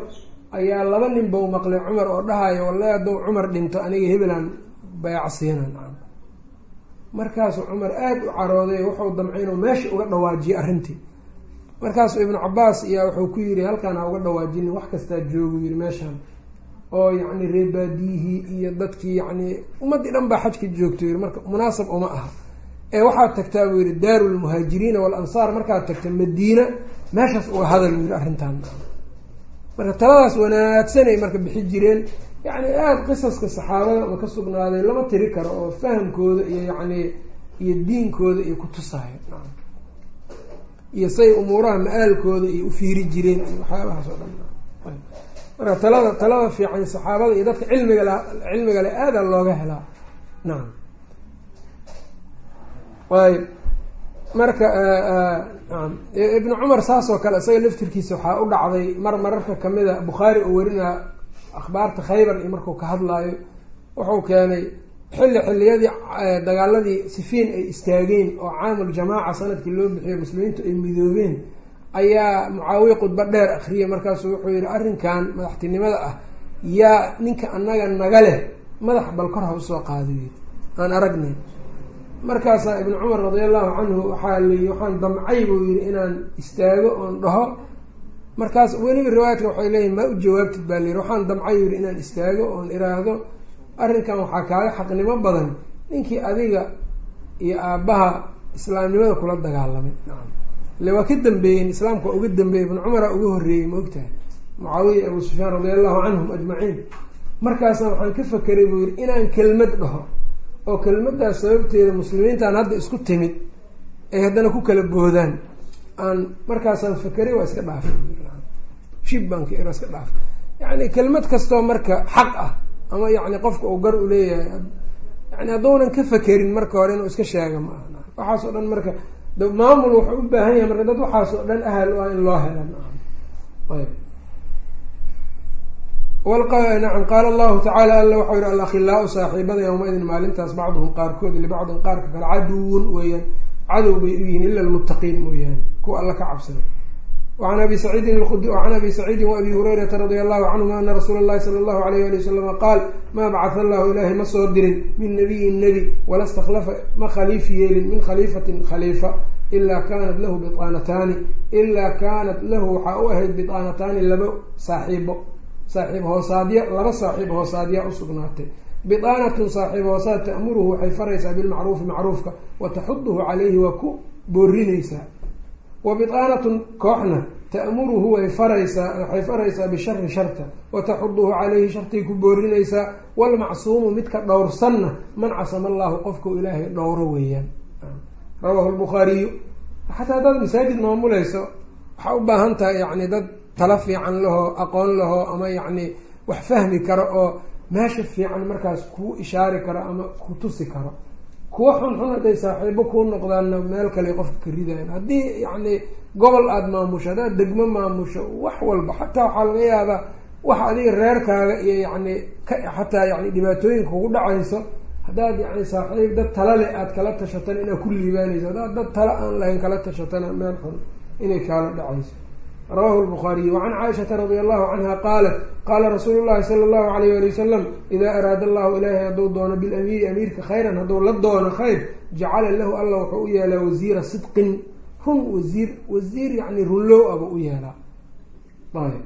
ayaa laba nin bau maqlay cumar oo dhahayo wallahi hadduu cumar dhinto aniga hebelaan bayacsiina markaasuu cumar aada u carooday wuxuu damcay inuu meesha uga dhawaajiyay arrintii. Markaasuu ibnu cabaas iyaa wuxuu ku yidhi halkaan ha uga dhawaajinin wax kastaa joogu yihi meeshaan oo yacni reebaadiyihii iyo dadkii yacni ummaddii dhan baa xajka joogto yii marka munaasab uma aha. Ee waxaad tagtaa buu yihi daaru lmuhaajiriina waalansaar markaad tagta madiina. Meeshaas uga hadal buu yihi arrintaan marka taladaas wanaagsanay marka bixi jireen. Yacni aada qisaska saxaabada ma ka sugnaaday lama tiri karo oo fahamkooda iyo yacni iyo diinkooda iyo kutusaayo iyo say umuuraha ma-aalkooda iyo ufiiri jireen iyo waxyaabahaas dhan marka talada talada fiican saxaabada iyo dadka cilmiga le cilmiga le aada looga helaa. Nacam ayb marka naam. Ibnu cumar saas oo kale isaga laftirkiisa waxaa u dhacday mar mararka kamida bukhaari oo werinaa akhbaarta khaybar iyo markuu ka hadlaayo wuxuu keenay xilli xilliyadii dagaaladii sifiin ay istaageen oo caamuljamaaca sannadkii loo bixiyo muslimiintu ay midoobeen ayaa mucaawiya khudba dheer akriyay markaasu wuxuu yihi arrinkan madaxtinimada ah yaa ninka annaga naga leh madax bal kor ha u soo qaadiy aan aragnay markaasaa ibnu cumar radia allahu canhu waxaa lii waxaan damcay buu yihi inaan istaago oon dhaho. Markaas weliba riwaayadka waxay leeyihiin maa u jawaabtid baa layihi waxaan damcay yihi inaan istaago oon iraahdo. Arrinkan waxaa kaaga xaqnimo badan ninkii adiga iyo aabbaha islaamnimada kula dagaalamay ile waa ka dambeeyeen islaamka waa uga dambeeyey ibnu cumara uga horreeyey ma ogtahay? Mucaawiya abu sufyaan radia allahu canhum ajmaciin. Markaasna waxaan ka fakeray buu yihi inaan kelmad dhaho oo kelmadaas sababteeda muslimiintan hadda isku timid ay haddana ku kala boodaan. Aan markaasaan fakeray waa iska dhaafay shib baan ka ira iska dhaafay. Yani kelmad kastoo marka xaq ah ama yani qofka uu gar u leeyahay yani hadduunan ka fakerin marka hore inuu iska sheega ma aha. Waxaas oo dhan marka maamul wuxuu u baahan yahay marka dad waxaas oo dhan ahal u in loo hela nacam qaala allahu tacaala alla waxau yihi alakhilaau saaxiibada yowma-idin maalintaas bacduhum qaarkood libacdin qaarka kale caduwun weeyaan. Cadow bay u yihiin ila almuttaqiin mooyaane kuwa alla ka cabsada wacan abi saciidin wacan abi saciidin waabi hurayrata radia allahu canhuma ana rasuula allahi sala allahu alayh ali wasalama qaal maa bacatha allahu ilaahay ma soo dirin min nabiyin nebi wala stakhlafa ma khaliif yeelin min khaliifatin khaliifa ilaa kaanat lahu biaanataani ilaa kaanat lahu waxaa u ahayd biaanataani laba saaxiibo saaxiib hoosaadya laba saaxiib hoosaadya usugnaatay bidaanatun saaxiib hoosaad ta'muruhu waxay faraysaa bilmacruufi macruufka wa taxuduhu calayhi waa ku boorinaysaa wa bidaanatun kooxna ta'muruhu way faraysaa waxay faraysaa bishari sharta wa taxuduhu calayhi shartay ku boorinaysaa walmacsuumu midka dhowrsanna man casama allahu qofkau ilaahay dhowro weeyaan. Rawaahu lbukhaariyu xataa haddaad masaajid maamulayso waxaa u baahan tahay yani dad tala fiican lahoo aqoon lahoo ama yacni wax fahmi karo oo meesha fiican markaas kuu ishaari karo ama ku tusi karo kuwa xun xun hadday saaxiibo kuu noqdaanna meel kale qofka ka ridayan haddii yacni gobol aada maamusho haddaad degmo maamusho wax walba xataa waxaa laga yaabaa wax adiga reerkaaga iyo yacni xataa yani dhibaatooyinka kugu dhacayso haddaad yani saaxiib dad tala leh aada kala tashatana inaad ku liibaanayso haddaad dad tala aan lahayn kala tashatana meel xun inay kaala dhacayso rawahu lbukhaariy wacan caaishata radia allahu canha qaalat qaala rasuulu llahi sala allahu alayh ali wasalam idaa araada allahu ilaahay hadduu doono bilamiiri amiirka khayran hadduu la doono khayr jacala lahu alla wuxuu u yeelaa wasiira sidqin. Run wasiir wasiir yani runlow aba u yeelaa. Ayb.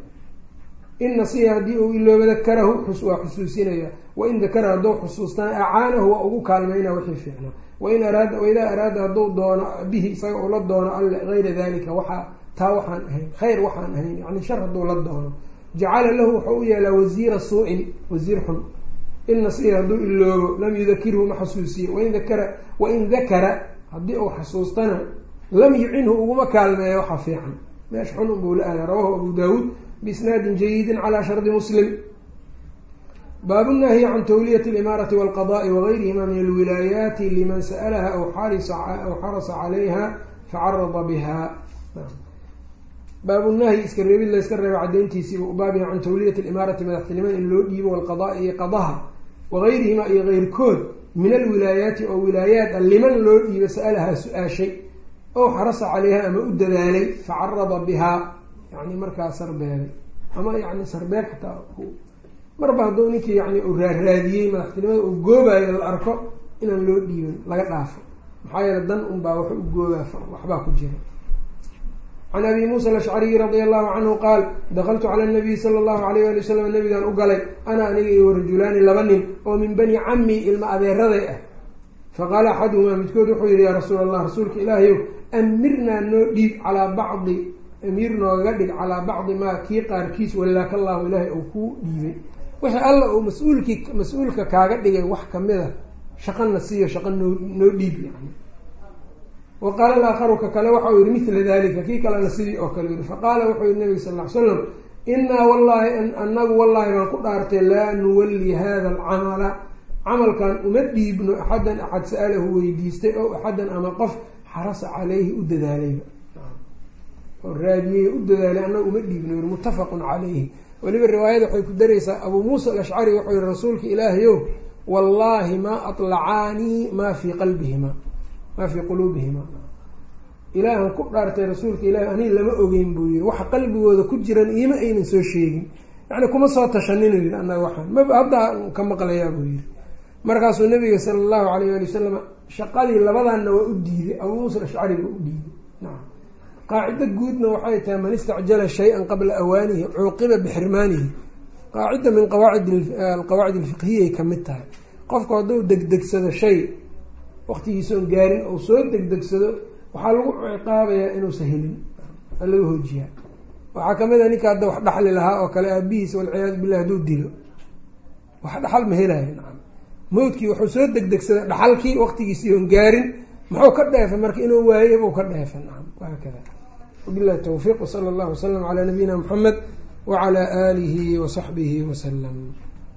In nasiya haddii uu ilooba dakarahu waa xusuusinaya. Wain dakara hadduu xusuustaan acaanahu waa ugu kaalmayna wixii fiicnaa wain araada waidaa araada hadduu doono bihi isaga uu la doono alle gayra dalika waxaa taa waxaan ahayn khayr waxaan ahayn yani shar hadduu la doono. Jacala lahu wuxuu u yeelaa wasiira suu-in wasiir xun. In nasiya hadduu iloobo lam yudakirhu ma xasuusiye wain dakara wain dakara haddii uu xasuustana lam yucinhu uguma kaalmeeyo waxa fiican. Meesha xun unbuu la aadaa. Rawahu abu daawuud biisnaadin jayidin calaa shardi muslim. Baabu nahyi can tawliyati alimaarati walqada'i wagayrihima min alwilaayaati liman sa'alaha aw xarasa calayha facarada biha baabunahyi iska reebid la yska reeba cadayntiisiiba u baabyaha can tawliyati alimaarati madaxtinimada in loo dhiibo walqada'i iyo qadaha wagayrihima iyo keyrkood min alwilaayaati oo wilaayaat a liman loo dhiibo sa'alahaa su'aashay ow xarasa calayha ama u dadaalay facarada bihaa yani markaa sarbeebay ama yani sarbeeb xataa marba hadduu ninkii yani uu raarraadiyey madaxtinimada uu goobayo la arko inaan loo dhiibin laga dhaafo. Maxaa yeele dan unbaa wax u goobaa waxbaa ku jira can abi muusa alashcariyi radia allahu canhu qaal dakaltu cala nabiyi sala allahu alayh ali wasalam nabigaan u galay ana aniga iyo warajulaani laba nin oo min bani cammi ilma adeeraday ah faqaala axaduhumaa midkood wuxuu yihi yaa rasuul allah rasuulka ilaahayow amirnaa noo dhiib calaa bacdi amiir noogaga dhig calaa bacdi maa kii qaarkiis wallaaka allahu ilaahay uu kuu dhiibay wixii alla uu mas'uulkii mas'uulka kaaga dhigay wax ka mid a shaqana siiyo shaqa noo noo dhiib yani wa qaala alaakharu ka kale waxau yihi mila dalika kii kalena sidii oo kale yihi faqaala wuxuu yihi nabiga sal ly slam inaa wallahi anagu wallahi baan ku dhaartay laa nuwalli hada alcamala. Camalkan uma dhiibno axadan axad sa-alahu weydiistay ow axadan ama qof xarasa caleyhi u dadaalayba. Oo raadiyey u dadaalay annaga uma dhiibno yiri muttafaqun calayhi. Weliba riwaayada waxay ku daraysaa abuu muusa alashcari wuxuu yihi rasuulka ilaahayow wallaahi maa atlacaanii maa fii qalbihima maa fii quluubihima. Ilaahan ku dhaartay rasuulka ilaahi aniga lama ogeyn buu yihi waxa qalbigooda ku jiran iima aynan soo sheegin. Yacni kuma soo tashaninu yihi annaga waxaan. Ma haddaa ka maqlayaa buu yihi markaasuu nabiga sala allahu alayh ali wasalam shaqadii labadaanna waa u diiday abuu muusa alashcari baa u diiday. Nacam qaacido guudna waxay tahay man istacjala shay-an qabla awaanihi cuuqiba bixirmaanihi. Qaacida min qawaacid alqawaacid alfiqhiyay ka mid tahay. Qofku hadduu degdegsado shay waqtigiisoon gaarin ou soo degdegsado waxaa lagu ciqaabayaa inuusan helin waa laga hoojiyaa. Waxaa ka mid a ninka hadda wax dhaxli lahaa oo kale aabihiisa walciyaadu billah hadduu dilo. Wax dhaxal ma helayo nacam. Mawdkii wuxuu soo degdegsaday dhaxalkii waqtigiisii oon gaarin muxuu ka dheefay marka inuu waaye buu ka dheefay nacam. Waakada wabillahi towfiiq wsala allahu wasalam calaa nabiyina muxamed wacalaa aalihi wasaxbihi wasalam